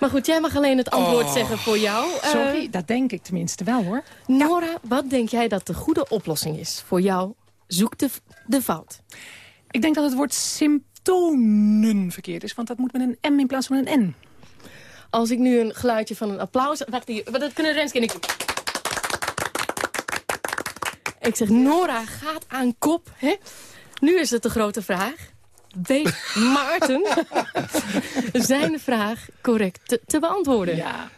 Maar goed, jij mag alleen het antwoord oh. zeggen voor jou. Sorry, uh, dat denk ik tenminste wel hoor. Nora, ja. wat denk jij dat de goede oplossing is voor jou? Zoek de, de fout. Ik denk dat het woord symptomen verkeerd is. Want dat moet met een M in plaats van een N. Als ik nu een geluidje van een applaus... Wacht, hier, dat kunnen Renske en ik... Ik zeg, Nora gaat aan kop. Hè? Nu is het de grote vraag. Weet Maarten zijn vraag correct te, te, beantwoorden? Ja.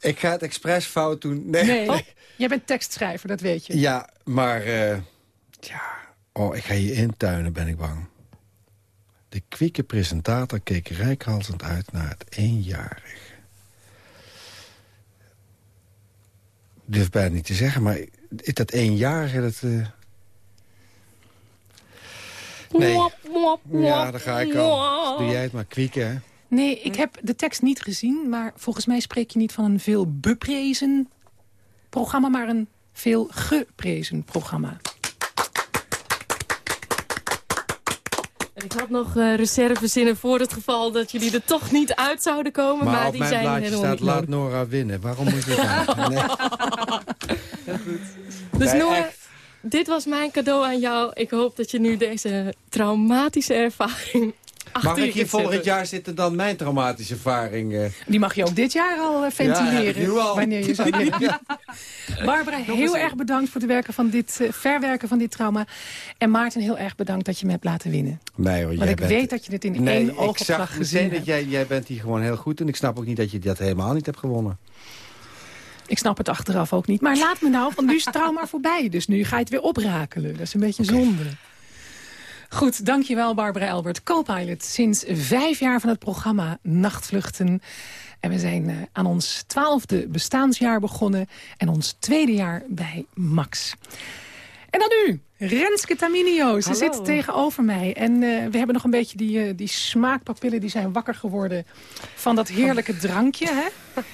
Ik ga het expres fout doen. Nee. nee. Oh, jij bent tekstschrijver, dat weet je. Ja, maar... Uh, ja, oh, ik ga je intuinen, ben ik bang. De kwieke presentator keek rijkhalsend uit naar het eenjarig. Ik durf bijna niet te zeggen, maar dat eenjarige... Dat, uh... Nee. Ja, daar ga ik al. Doe jij het maar kwieken, hè? Nee, ik heb de tekst niet gezien, maar volgens mij spreek je niet van een veel beprezen programma, maar een veel geprezen programma. Ik had nog uh, reservezinnen voor het geval dat jullie er toch niet uit zouden komen. Maar, maar die zijn helemaal staat, niet laat Nora winnen. Waarom moet ik dat nee. ja, goed. Dus Nora, echt. dit was mijn cadeau aan jou. Ik hoop dat je nu deze traumatische ervaring Mag ik hier volgend jaar zitten dan mijn traumatische ervaring? Uh... Die mag je ook dit jaar al uh, ventileren. Ja, al. Wanneer je zou willen. ja. Barbara, heel erg bedankt voor het werken van dit, uh, verwerken van dit trauma. En Maarten, heel erg bedankt dat je me hebt laten winnen. Nee hoor, Want ik bent... weet dat je het in nee, één oogopslag gezien hebt. dat jij, jij bent hier gewoon heel goed. En ik snap ook niet dat je dat helemaal niet hebt gewonnen. Ik snap het achteraf ook niet. Maar laat me nou, want nu is het trauma voorbij. Dus nu ga je het weer oprakelen. Dat is een beetje okay. zonde. Goed, dankjewel Barbara Elbert, co-pilot. Sinds vijf jaar van het programma Nachtvluchten. En we zijn uh, aan ons twaalfde bestaansjaar begonnen. En ons tweede jaar bij Max. En dan nu, Renske Taminio. Ze Hallo. zit tegenover mij. En uh, we hebben nog een beetje die, uh, die smaakpapillen... die zijn wakker geworden van dat heerlijke drankje. Hè?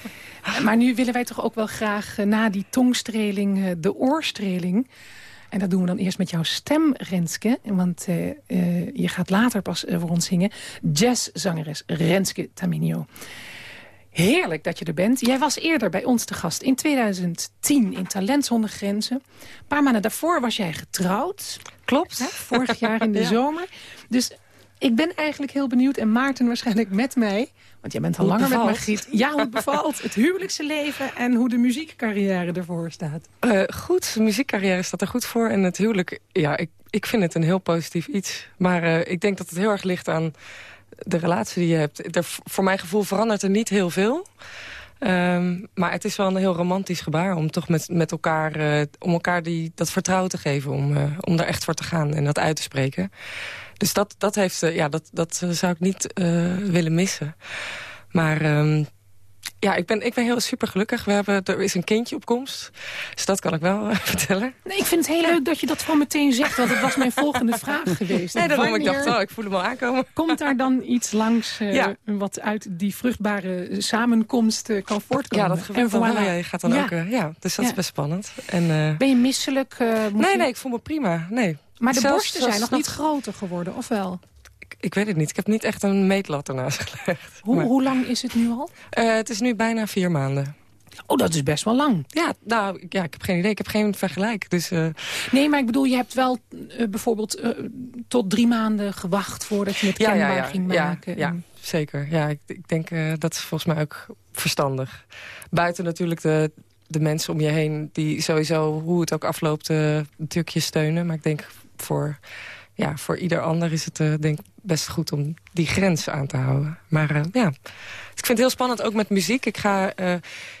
maar nu willen wij toch ook wel graag na die tongstreling... de oorstreling... En dat doen we dan eerst met jouw stem, Renske. Want uh, uh, je gaat later pas uh, voor ons zingen. Jazzzangeres Renske Taminio. Heerlijk dat je er bent. Jij was eerder bij ons te gast in 2010 in Talent zonder Grenzen. Een paar maanden daarvoor was jij getrouwd. Klopt. Hè? Vorig jaar in de zomer. Dus ik ben eigenlijk heel benieuwd. En Maarten waarschijnlijk met mij. Want jij bent al Hoe langer met bevalt. Margriet. Ja, hoe het bevalt. Het huwelijkse leven en hoe de muziekcarrière ervoor staat. Eh, goed, de muziekcarrière staat er goed voor. En het huwelijk, ja, ik, ik vind het een heel positief iets. Maar eh, ik denk dat het heel erg ligt aan de relatie die je hebt. Er, voor mijn gevoel verandert er niet heel veel. Ehm, maar het is wel een heel romantisch gebaar om toch met, met elkaar, eh, om elkaar die, dat vertrouwen te geven. Om, om daar echt voor te gaan en dat uit te spreken. Dus dat, dat, heeft, eh, ja, dat, dat eh, zou ik niet eh, willen missen. Maar ehm, ja, ik ben, ik ben heel super gelukkig. We hebben, er is een kindje op komst. Dus dat kan ik wel vertellen. Nee, ik vind het heel leuk dat je dat gewoon meteen zegt. Want het was mijn volgende vraag geweest. Nee, daarom ik dacht, oh, ik voel hem al aankomen. Komt daar dan iets langs Ja. wat uit die vruchtbare samenkomst kan voortkomen? Ja, dat gebeurt En dan voilà. wel. Ja, je gaat dan Ja. ook... ja, dus dat Ja. is best spannend. En, Ben je misselijk? nee, je- nee, ik voel me prima. Nee. Maar de Zelfs- borsten zijn nog dat- niet groter geworden, of wel? Ik, ik weet het niet. Ik heb niet echt een meetlat ernaast gelegd. Hoe, Maar, hoe lang is het nu al? eh, het is nu bijna vier maanden. Oh, dat is best wel lang. Ja, nou, ik- ja, ik heb geen idee. Ik heb geen vergelijk. Dus eh, Nee, maar ik bedoel, je hebt wel eh, bijvoorbeeld tot drie maanden gewacht... voordat je het ja, kenbaar ja, ja, ging ja, maken. ja, En- zeker. Ja, ik, ik denk dat is volgens mij ook verstandig. Buiten natuurlijk de, de mensen om je heen... die sowieso, hoe het ook afloopt, natuurlijk je steunen. Maar ik denk voor, ja, voor ieder ander is het eh, denk best goed... om die grens aan te houden. Maar eh, ja, ik vind het heel spannend, ook met muziek. Ik ga eh,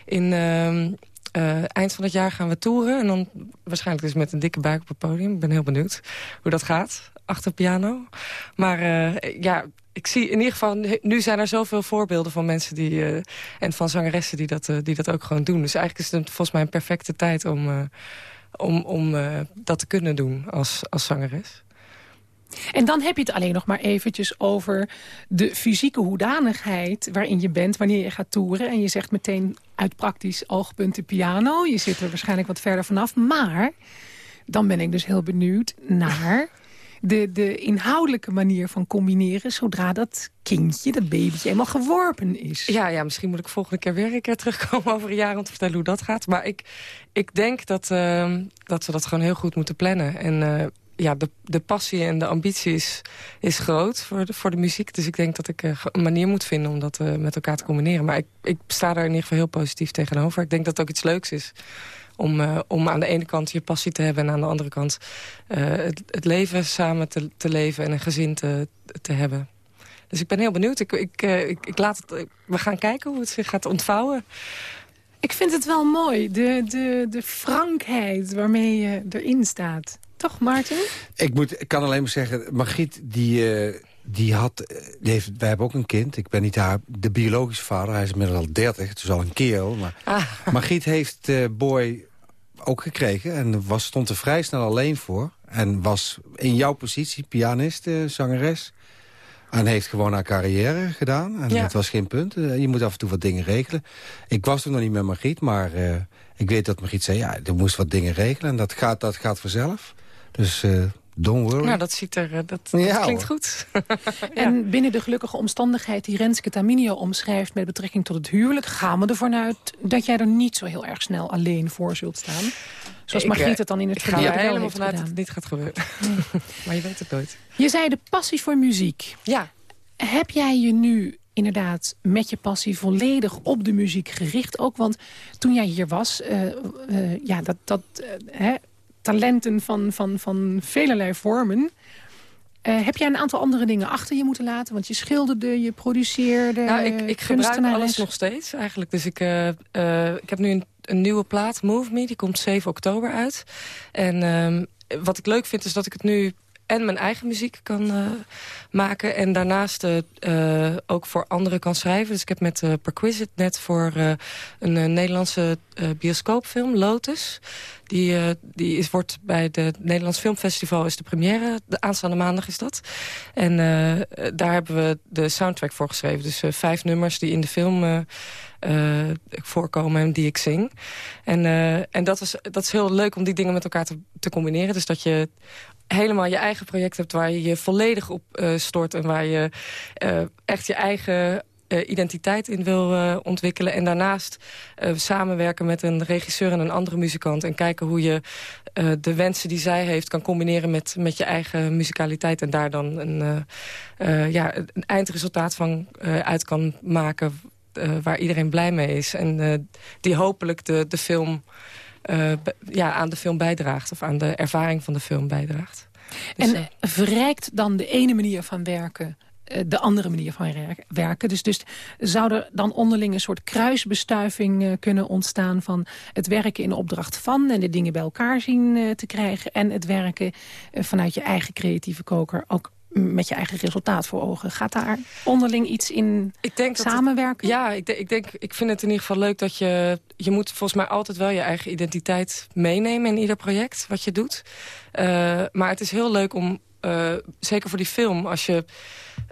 in... ehm, eh, eind van het jaar gaan we toeren. En dan waarschijnlijk dus met een dikke buik op het podium. Ik ben heel benieuwd hoe dat gaat. Achter piano. Maar ja, ik zie in ieder geval... Nu zijn er zoveel voorbeelden van mensen die... en van zangeressen die dat, die dat ook gewoon doen. Dus eigenlijk is het volgens mij een perfecte tijd om, om, om eh, dat te kunnen doen als, als zangeres. En dan heb je het alleen nog maar eventjes over de fysieke hoedanigheid waarin je bent wanneer je gaat toeren. En je zegt meteen uit praktisch oogpunt de piano. Je zit er waarschijnlijk wat verder vanaf. Maar dan ben ik dus heel benieuwd naar de, de inhoudelijke manier van combineren... zodra dat kindje, dat babytje, eenmaal geworpen is. Ja, ja, misschien moet ik volgende keer weer een keer terugkomen over een jaar... om te vertellen hoe dat gaat. Maar ik, ik denk dat, ehm, dat we dat gewoon heel goed moeten plannen. En eh, ja, de, de passie en de ambitie is, is groot voor de, voor de muziek. Dus ik denk dat ik eh, een manier moet vinden om dat eh, met elkaar te combineren. Maar ik, ik sta daar in ieder geval heel positief tegenover. Ik denk dat het ook iets leuks is. Om, eh, om aan de ene kant je passie te hebben... en aan de andere kant eh, het, het leven samen te, te leven... en een gezin te, te hebben. Dus ik ben heel benieuwd. Ik, ik, eh, ik, ik laat het, we gaan kijken hoe het zich gaat ontvouwen. Ik vind het wel mooi, de, de, de frankheid waarmee je erin staat. Toch, Maarten? Ik, moet, ik kan alleen maar zeggen, Margriet, die, eh, die had... Die heeft, wij hebben ook een kind. Ik ben niet haar, de biologische vader. Hij is inmiddels al 30, het is al een kerel. Maar Ah. Margriet heeft eh, Boy ook gekregen. En was, stond er vrij snel alleen voor. En was in jouw positie pianist, eh, zangeres. En heeft gewoon haar carrière gedaan. En Ja. het was geen punt. Eh, je moet af en toe wat dingen regelen. Ik was toen nog niet met Margriet, maar eh, ik weet dat Margriet zei... ja, er moest wat dingen regelen en dat gaat, dat gaat vanzelf. Dus don't worry. Nou, dat ziet er, eh, dat, dat Ja, klinkt hoor. goed. En binnen de gelukkige omstandigheid die Renske Taminio omschrijft... met betrekking tot het huwelijk, gaan we ervan uit... dat jij er niet zo heel erg snel alleen voor zult staan. Zoals Ik, Margriet eh, het dan in het Ik ga verleden er wel helemaal vanuit dat het niet gaat gebeuren. maar je weet het nooit. Je zei de passie voor muziek. Ja, Heb jij je nu inderdaad met je passie volledig op de muziek gericht ook? Want toen jij hier was, eh, eh, ja, dat, dat hè, talenten van, van, van velerlei vormen... Eh, heb jij een aantal andere dingen achter je moeten laten? Want je schilderde, je produceerde, nou, ik, ik gebruik alles nog steeds eigenlijk. Dus ik, eh, eh, ik heb nu een, een nieuwe plaat, Move Me. Die komt 7 oktober uit. En ehm, wat ik leuk vind is dat ik het nu en mijn eigen muziek kan eh, maken. En daarnaast eh, eh, ook voor anderen kan schrijven. Dus ik heb met eh Perquisite net voor een Nederlandse bioscoopfilm, Lotus. Die, die is, wordt bij het Nederlands Filmfestival is de première. De aanstaande maandag is dat. En daar hebben we de soundtrack voor geschreven. Dus vijf nummers die in de film voorkomen en die ik zing. En, en dat, was, dat is heel leuk om die dingen met elkaar te, te combineren. Dus dat je helemaal je eigen project hebt waar je je volledig op eh, stort... en waar je eh, echt je eigen eh, identiteit in wil ontwikkelen. En daarnaast samenwerken met een regisseur en een andere muzikant. En kijken hoe je de wensen die zij heeft kan combineren met, met je eigen muzikaliteit. En daar dan een, ja, een eindresultaat van uit kan maken waar iedereen blij mee is. En die hopelijk de, de film, eh, ja, aan de film bijdraagt. Of aan de ervaring van de film bijdraagt. Dus, En eh, verrijkt dan de ene manier van werken eh, de andere manier van werk- werken. Dus, dus zou er dan onderling een soort kruisbestuiving kunnen ontstaan... van het werken in opdracht van en de dingen bij elkaar zien te krijgen... en het werken vanuit je eigen creatieve koker ook met je eigen resultaat voor ogen. Gaat daar onderling iets in ik denk het- samenwerken? Ja, ik, de- ik, denk, ik vind het in ieder geval leuk dat je... Je moet volgens mij altijd wel je eigen identiteit meenemen in ieder project wat je doet. Eh, maar het is heel leuk om, eh, zeker voor die film, als je...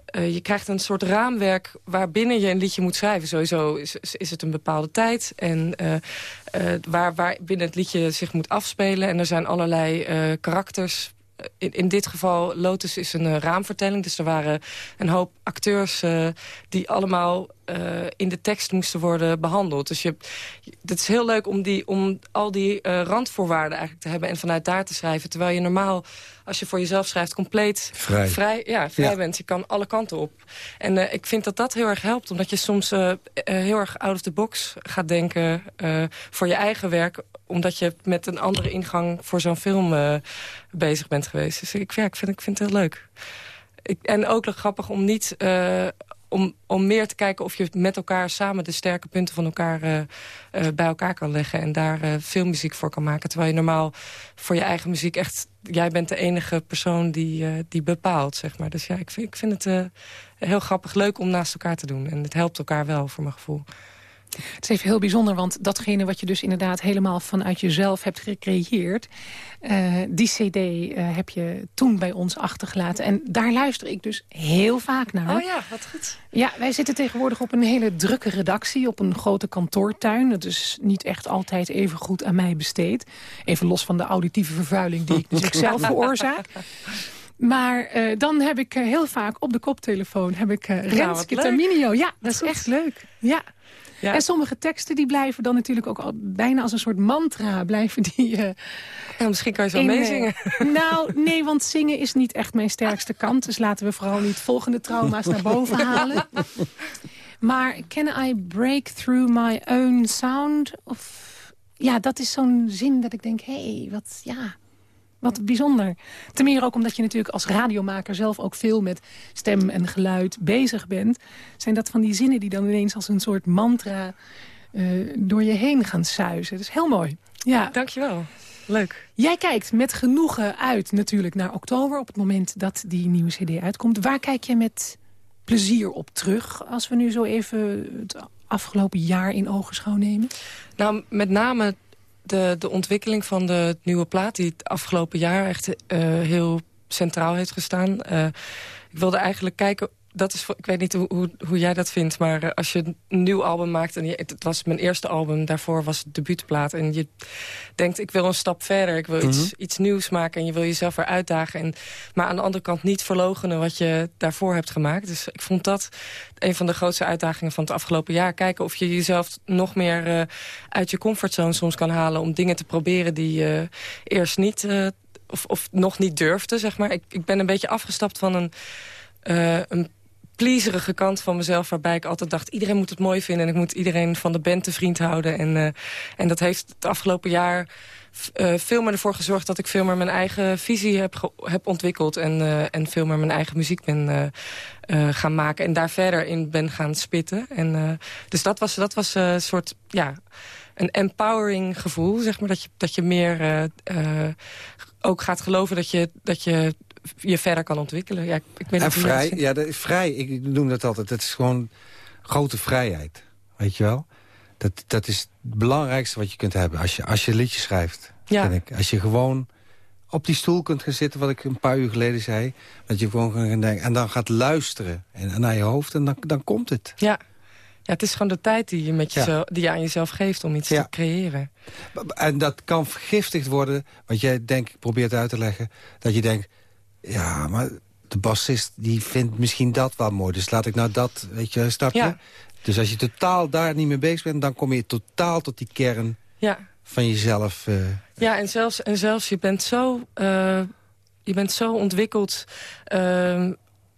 eh, je krijgt een soort raamwerk waarbinnen je een liedje moet schrijven. Sowieso is, is het een bepaalde tijd en uh, uh, waar, waar binnen het liedje zich moet afspelen. En er zijn allerlei karakters in, in, dit geval, Lotus is een uh, raamvertelling. Dus er waren een hoop acteurs uh, die allemaal uh, in de tekst moesten worden behandeld. Dus je, het is heel leuk om, die, om al die randvoorwaarden eigenlijk te hebben... en vanuit daar te schrijven. Terwijl je normaal, als je voor jezelf schrijft, compleet vrij, vrij, ja, vrij ja. bent. Je kan alle kanten op. En ik vind dat dat heel erg helpt. Omdat je soms heel erg out of the box gaat denken voor je eigen werk omdat je met een andere ingang voor zo'n film bezig bent geweest. Dus ik, ja, ik, vind, ik vind het heel leuk. Ik, en ook grappig om niet... Uh, om, om meer te kijken of je met elkaar samen de sterke punten van elkaar uh, bij elkaar kan leggen. En daar veel muziek voor kan maken. Terwijl je normaal voor je eigen muziek echt... Jij bent de enige persoon die, die bepaalt, zeg maar. Dus ja, ik vind, ik vind het heel grappig leuk om naast elkaar te doen. En het helpt elkaar wel, voor mijn gevoel. Het is even heel bijzonder, want datgene wat je dus inderdaad helemaal vanuit jezelf hebt gecreëerd... Uh, die cd uh, heb je toen bij ons achtergelaten. En daar luister ik dus heel vaak naar. Oh ja, wat goed. Ja, wij zitten tegenwoordig op een hele drukke redactie... op een grote kantoortuin. Dat is niet echt altijd even goed aan mij besteed. Even los van de auditieve vervuiling die ik dus zelf veroorzaak. Maar uh, dan heb ik heel vaak op de koptelefoon... heb ik uh, Renske nou. Ja, dat is echt leuk. Ja. Ja. En sommige teksten die blijven dan natuurlijk ook al bijna als een soort mantra blijven die... Uh, ja, misschien kan je zo meezingen. Nou, nee, want zingen is niet echt mijn sterkste kant. Dus laten we vooral niet volgende trauma's naar boven halen. Maar can I break through my own sound? Of, ja, dat is zo'n zin dat ik denk, hé, hey, wat, ja... Wat bijzonder. Ten meer ook omdat je natuurlijk als radiomaker zelf ook veel met stem en geluid bezig bent. Zijn dat van die zinnen die dan ineens als een soort mantra uh, door je heen gaan suizen. Dat is heel mooi. Ja. Dankjewel. Leuk. Jij kijkt met genoegen uit natuurlijk naar oktober... op het moment dat die nieuwe cd uitkomt. Waar kijk je met plezier op terug... als we nu zo even het afgelopen jaar in ogenschouw nemen? Nou, met name de, de ontwikkeling van de nieuwe plaat... die het afgelopen jaar echt uh, heel centraal heeft gestaan. Uh, ik wilde eigenlijk kijken... Dat is, ik weet niet hoe, hoe, hoe jij dat vindt, maar uh, als je een nieuw album maakt... en je, het was mijn eerste album, daarvoor was het debuutplaat... en je denkt, ik wil een stap verder, ik wil mm -hmm. iets, iets nieuws maken... en je wil jezelf weer uitdagen. En, maar aan de andere kant niet verlogenen wat je daarvoor hebt gemaakt. Dus ik vond dat een van de grootste uitdagingen van het afgelopen jaar. Kijken of je jezelf nog meer uh, uit je comfortzone soms kan halen... om dingen te proberen die je uh, eerst niet... Uh, of, of nog niet durfde, zeg maar. Ik, ik ben een beetje afgestapt van een, uh, een pleaserige kant van mezelf... waarbij ik altijd dacht, iedereen moet het mooi vinden... en ik moet iedereen van de band te vriend houden. En, uh, en dat heeft het afgelopen jaar uh, veel meer ervoor gezorgd... dat ik veel meer mijn eigen visie heb, heb ontwikkeld... en, uh, en veel meer mijn eigen muziek ben gaan maken... en daar verder in ben gaan spitten. En, dus dat was, dat was een soort... ja een empowering gevoel, zeg maar. Dat je, dat je meer ook gaat geloven dat je, dat je je verder kan ontwikkelen. Ja, ik weet en vrij, ja, dat is vrij, ik noem dat altijd. Dat is gewoon grote vrijheid, weet je wel? Dat, dat is het belangrijkste wat je kunt hebben als je, als je liedjes schrijft. Ja. Ik. Als je gewoon op die stoel kunt gaan zitten, wat ik een paar uur geleden zei. Dat je gewoon gaan denken en dan gaat luisteren en, en naar je hoofd en dan, dan komt het. Ja. Ja, het is gewoon de tijd die je, met jezelf, ja. die je aan jezelf geeft om iets ja. te creëren. En dat kan vergiftigd worden, wat jij denk ik probeert uit te leggen. Dat je denkt, ja, maar de bassist die vindt misschien dat wel mooi. Dus laat ik nou dat, weet je, je? Ja. Dus als je totaal daar niet mee bezig bent... dan kom je totaal tot die kern Ja, van jezelf. eh. Ja, en zelfs, en zelfs je bent zo, eh, je bent zo ontwikkeld ehm,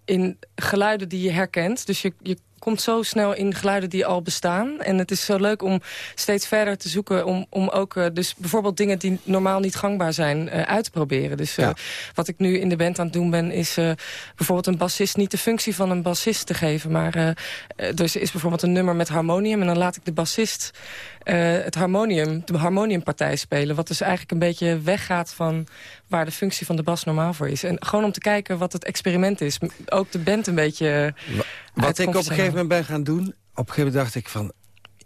in geluiden die je herkent. Dus je, je komt zo snel in geluiden die al bestaan. En het is zo leuk om steeds verder te zoeken... om, om ook eh, dus bijvoorbeeld dingen die normaal niet gangbaar zijn eh, uit te proberen. Dus eh, Ja. wat ik nu in de band aan het doen ben... is bijvoorbeeld een bassist niet de functie van een bassist te geven. Maar dus is bijvoorbeeld een nummer met harmonium... en dan laat ik de bassist het harmonium, de harmoniumpartij spelen. Wat dus eigenlijk een beetje weggaat van waar de functie van de bas normaal voor is. En gewoon om te kijken wat het experiment is. Ook de band een beetje eh, Wat ik op een gegeven moment ben gaan doen... op een gegeven moment dacht ik van...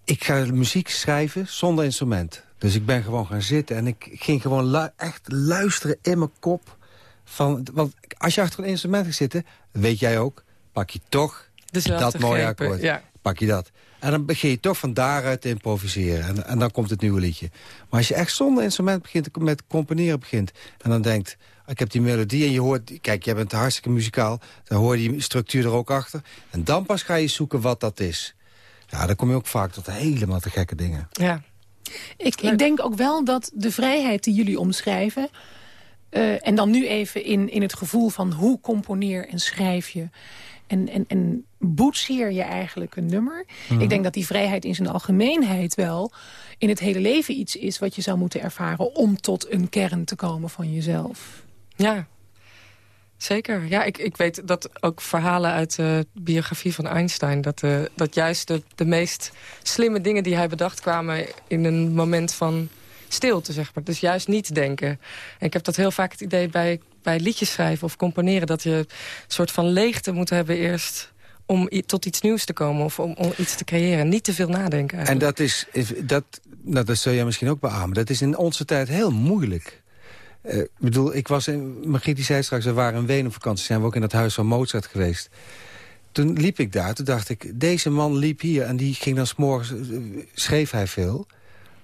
ik ga muziek schrijven zonder instrument. Dus ik ben gewoon gaan zitten en ik ging gewoon lu- echt luisteren in mijn kop. Van, want als je achter een instrument gaat zitten, weet jij ook... pak je toch dat mooie akkoord. ja. Pak je dat. En dan begin je toch van daaruit te improviseren. En, en dan komt het nieuwe liedje. Maar als je echt zonder instrument begint, met componeren begint... en dan denkt, ik heb die melodie en je hoort... Kijk, jij bent hartstikke muzikaal. Dan hoor je die structuur er ook achter. En dan pas ga je zoeken wat dat is. Ja, dan kom je ook vaak tot helemaal te gekke dingen. Ja. Ik, ik denk ook wel dat de vrijheid die jullie omschrijven... eh, en dan nu even in, in het gevoel van hoe componeer en schrijf je... en, en, en boetseer je eigenlijk een nummer. Ik denk dat die vrijheid in zijn algemeenheid wel... in het hele leven iets is wat je zou moeten ervaren... om tot een kern te komen van jezelf. Ja, zeker. Ja, ik, ik weet dat ook verhalen uit de biografie van Einstein... dat, eh, dat juist de, de meest slimme dingen die hij bedacht kwamen... in een moment van stilte, zeg maar. Dus juist niet denken. En ik heb dat heel vaak het idee bij, bij liedjes schrijven of componeren... dat je een soort van leegte moet hebben eerst om tot iets nieuws te komen... of om, om iets te creëren. Niet te veel nadenken En eigenlijk. dat is, dat, nou, dat zul jij misschien ook beamen. Dat is in onze tijd heel moeilijk. Eh, ik bedoel, ik was in, Margriet die zei straks, we waren in Wenen op vakantie. Zijn we ook in het huis van Mozart geweest. Toen liep ik daar, toen dacht ik, deze man liep hier... en die ging dan s'morgens, eh, schreef hij veel.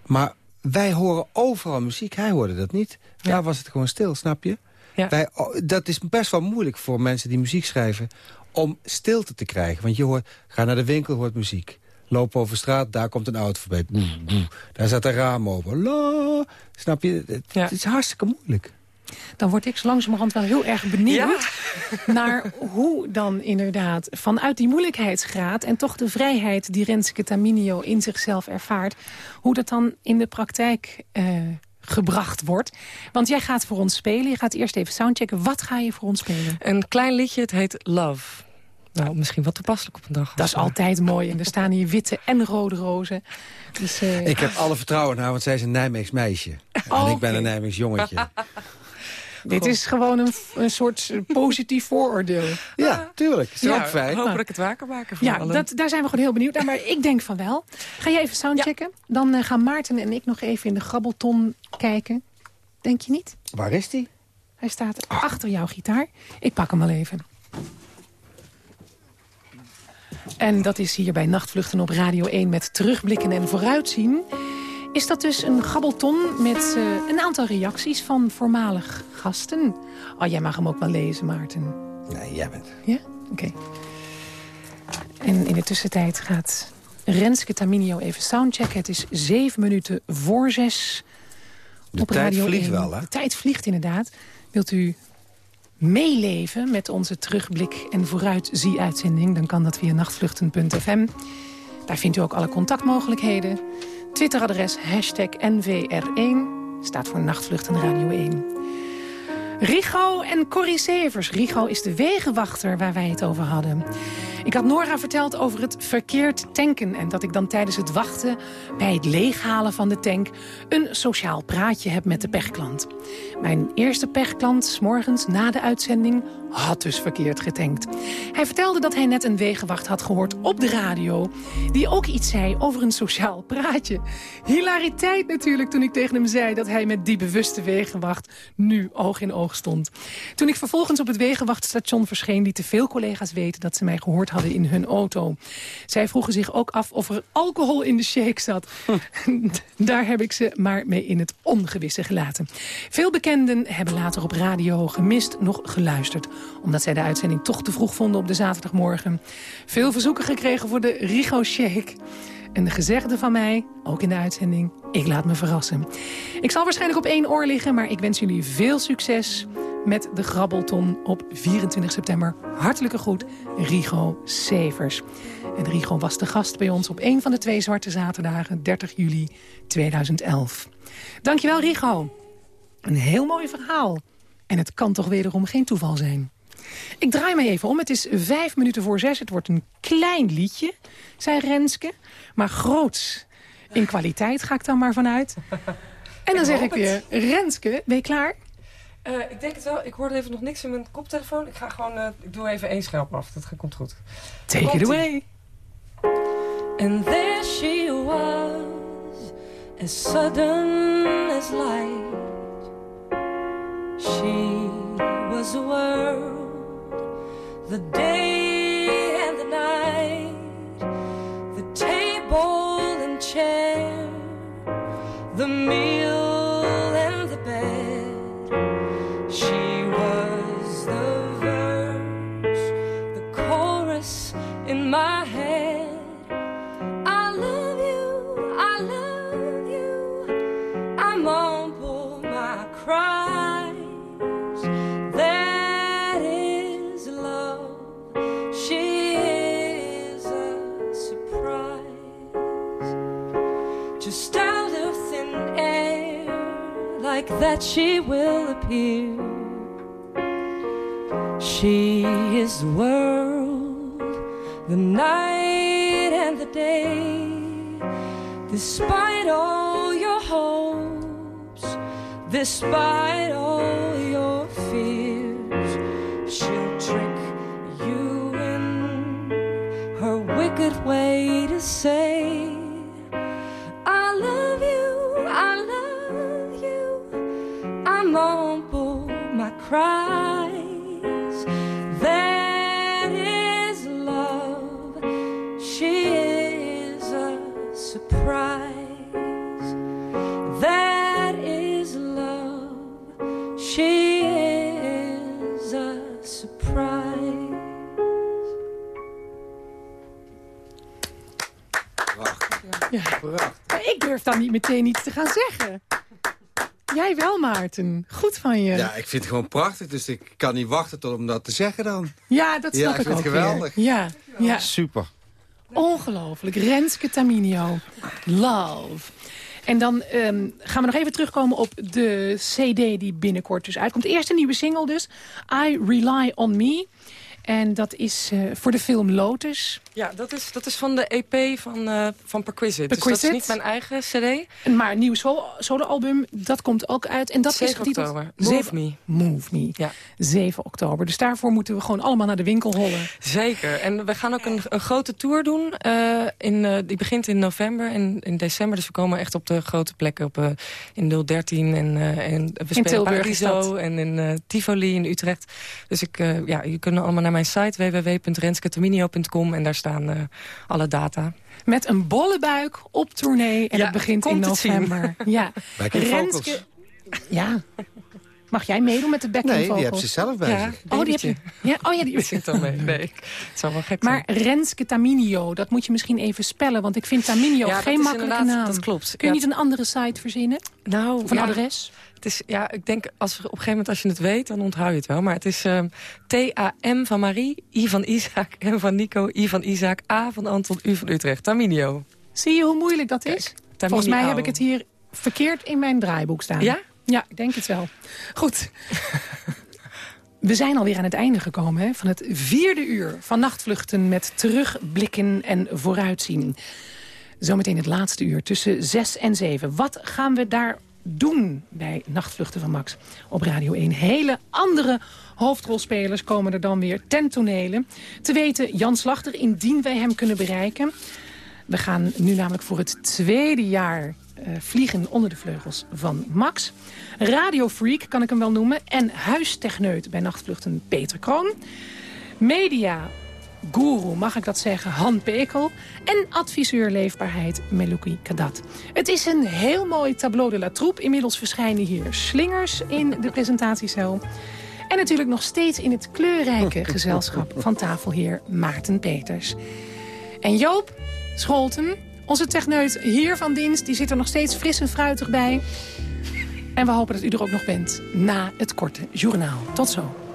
Maar wij horen overal muziek, hij hoorde dat niet. Daar was het gewoon stil, snap je? Ja. Wij, dat is best wel moeilijk voor mensen die muziek schrijven... om stilte te krijgen. Want je hoort, ga naar de winkel, hoort muziek. Loop over straat, daar komt een auto voorbij. Boe, boe. Daar zat een raam open. La, snap je? Het, Ja. het is hartstikke moeilijk. Dan word ik zo langzamerhand wel heel erg benieuwd... naar hoe dan inderdaad vanuit die moeilijkheidsgraad... en toch de vrijheid die Renske Taminio in zichzelf ervaart... hoe dat dan in de praktijk eh, gebracht wordt. Want jij gaat voor ons spelen. Je gaat eerst even soundchecken. Wat ga je voor ons spelen? Een klein liedje, het heet Love. Nou, misschien wat toepasselijk op een dag. Dat is altijd mooi. En er staan hier witte en rode rozen. Dus, eh, Ik heb alle vertrouwen in haar, want zij is een Nijmeegs meisje. Oh, en ik ben een Nijmeegs jongetje. Dit is gewoon een, een soort positief vooroordeel. ja, tuurlijk. Is Ja, ook fijn. ik het kan maken voor Ja, allen. dat, daar zijn we gewoon heel benieuwd naar. Maar ik denk van wel. Ga jij even soundchecken? Dan eh, gaan Maarten en ik nog even in de grabbelton kijken. Denk je niet? Waar is die? Hij staat achter jouw gitaar. Ik pak hem wel even. En dat is hier bij Nachtvluchten op Radio 1 met terugblikken en vooruitzien. Is dat dus een gabbelton met eh, een aantal reacties van voormalig gasten. Oh, jij mag hem ook wel lezen, Maarten. Nee, jij bent. Ja? Oké. En in de tussentijd gaat Renske Taminio even soundchecken. Het is zeven minuten voor zes. De op tijd Radio vliegt 1. wel, hè? De tijd vliegt inderdaad. Wilt u meeleven met onze terugblik- en vooruitzie-uitzending... dan kan dat via nachtvluchten.fm. Daar vindt u ook alle contactmogelijkheden. Twitteradres hashtag NVR1 staat voor Nachtvluchten Radio 1. Rigo en Corrie Severs. Rigo is de wegenwachter waar wij het over hadden. Ik had Nora verteld over het verkeerd tanken... en dat ik dan tijdens het wachten bij het leeghalen van de tank... een sociaal praatje heb met de pechklant. Mijn eerste pechklant, s morgens na de uitzending, had dus verkeerd getankt. Hij vertelde dat hij net een wegenwacht had gehoord op de radio... die ook iets zei over een sociaal praatje. Hilariteit natuurlijk toen ik tegen hem zei... dat hij met die bewuste wegenwacht nu oog in oog stond. Toen ik vervolgens op het wegenwachtstation verscheen... lieten veel collega's weten dat ze mij gehoord hadden in hun auto. Zij vroegen zich ook af of er alcohol in de shake zat. Daar heb ik ze maar mee in het ongewisse gelaten. Veel bekenden hebben later op radio gemist nog geluisterd. Omdat zij de uitzending toch te vroeg vonden op de zaterdagmorgen. Veel verzoeken gekregen voor de Rigo Shake. En de gezegde van mij, ook in de uitzending, ik laat me verrassen. Ik zal waarschijnlijk op één oor liggen, maar ik wens jullie veel succes met de Grabbelton op 24 september. Hartelijke groet, Rigo Severs. En Rigo was de gast bij ons op een van de twee Zwarte Zaterdagen, 30 juli 2011. Dankjewel, Rigo. Een heel mooi verhaal. En het kan toch wederom geen toeval zijn. Ik draai me even om. Het is vijf minuten voor zes. Het wordt een klein liedje, zei Renske. Maar groots in kwaliteit ga ik dan maar vanuit. En dan zeg ik weer, Renske, ben je klaar? Uh, ik denk het wel. Ik hoorde even nog niks in mijn koptelefoon. Ik ga gewoon, uh, ik doe even één schelp af. Dat komt goed. Take Komt it away. And there she was, as sudden as light. She was the world, the day Just out of thin air, like that she will appear. She is the world, the night and the day. Despite all your hopes, despite all your fears, she'll trick you in her wicked way to say, cries. That is love. She is a surprise. That is love. She is a surprise. Ja. Maar ik durf dan niet meteen iets te gaan zeggen. Jij wel, Maarten. Goed van je. Ja, ik vind het gewoon prachtig, dus ik kan niet wachten tot om dat te zeggen dan. Ja, dat Ja, snap ik ik vind ook het geweldig. weer. Ja, ja. Super. Ongelooflijk. Renske Taminio. Love. En dan ehm, gaan we nog even terugkomen op de cd die binnenkort dus uitkomt. Eerst een nieuwe single dus. I Rely On Me. En dat is eh, voor de film Lotus. Ja, dat is, dat is van de EP van, eh van Perquisite. Dus dat is niet mijn eigen cd. Maar een nieuw solo- soloalbum, dat komt ook uit. En dat 7 is getiteld... oktober. Move Me. Move Me. Ja. 7 oktober. Dus daarvoor moeten we gewoon allemaal naar de winkel hollen. Zeker. En we gaan ook een, een grote tour doen. eh, in, die begint in november en in december. Dus we komen echt op de grote plekken. Op, in 013 en, en we spelen Tilburg is Paradiso en in Tivoli in Utrecht. Dus ik, ja, je kunt allemaal naar mijn site www.rensketaminio.com en daar staan eh, alle data. Met een bolle buik op tournee. En Ja, het begint in november. Ja. Vocals. Ja. Mag jij meedoen met de backing Nee, die hebben ze zelf bij Ja, zich. Oh, die heb je. Ja, oh ja, die Die zit dan mee. Nee, het zou wel gek Maar zijn. Renske Taminio, dat moet je misschien even spellen. Want ik vind Taminio Ja, dat geen makkelijke naam. dat klopt. Kun je Ja, niet een andere site verzinnen? Nou, Of een ja, adres? Het is, ja, ik denk als op een gegeven moment als je het weet, dan onthoud je het wel. Maar het is ehm, T-A-M van Marie, I van Isaac, M van Nico, I van Isaac, A van Anton, U van Utrecht. Taminio. Zie je hoe moeilijk dat is? Volgens mij heb ik het hier verkeerd in mijn draaiboek staan. Ja? Ja, ik denk het wel. Goed. We zijn alweer aan het einde gekomen hè, van het vierde uur van nachtvluchten... met terugblikken en vooruitzien. Zometeen het laatste uur tussen zes en zeven. Wat gaan we daar doen bij Nachtvluchten van Max op Radio 1? Hele andere hoofdrolspelers komen er dan weer ten tonele. Te weten Jan Slachter, indien wij hem kunnen bereiken... We gaan nu namelijk voor het tweede jaar eh, vliegen onder de vleugels van Max. Radio Freak kan ik hem wel noemen. En huistechneut bij nachtvluchten Peter Kroon. Media guru, mag ik dat zeggen, Han Pekel. En adviseur leefbaarheid Meluki Kadat. Het is een heel mooi tableau de la troupe. Inmiddels verschijnen hier slingers in de presentatiecel. En natuurlijk nog steeds in het kleurrijke gezelschap van tafelheer Maarten Peters. En Joop Scholten, onze techneut hier van dienst... die zit er nog steeds fris en fruitig bij. En we hopen dat u er ook nog bent na het korte journaal. Tot zo.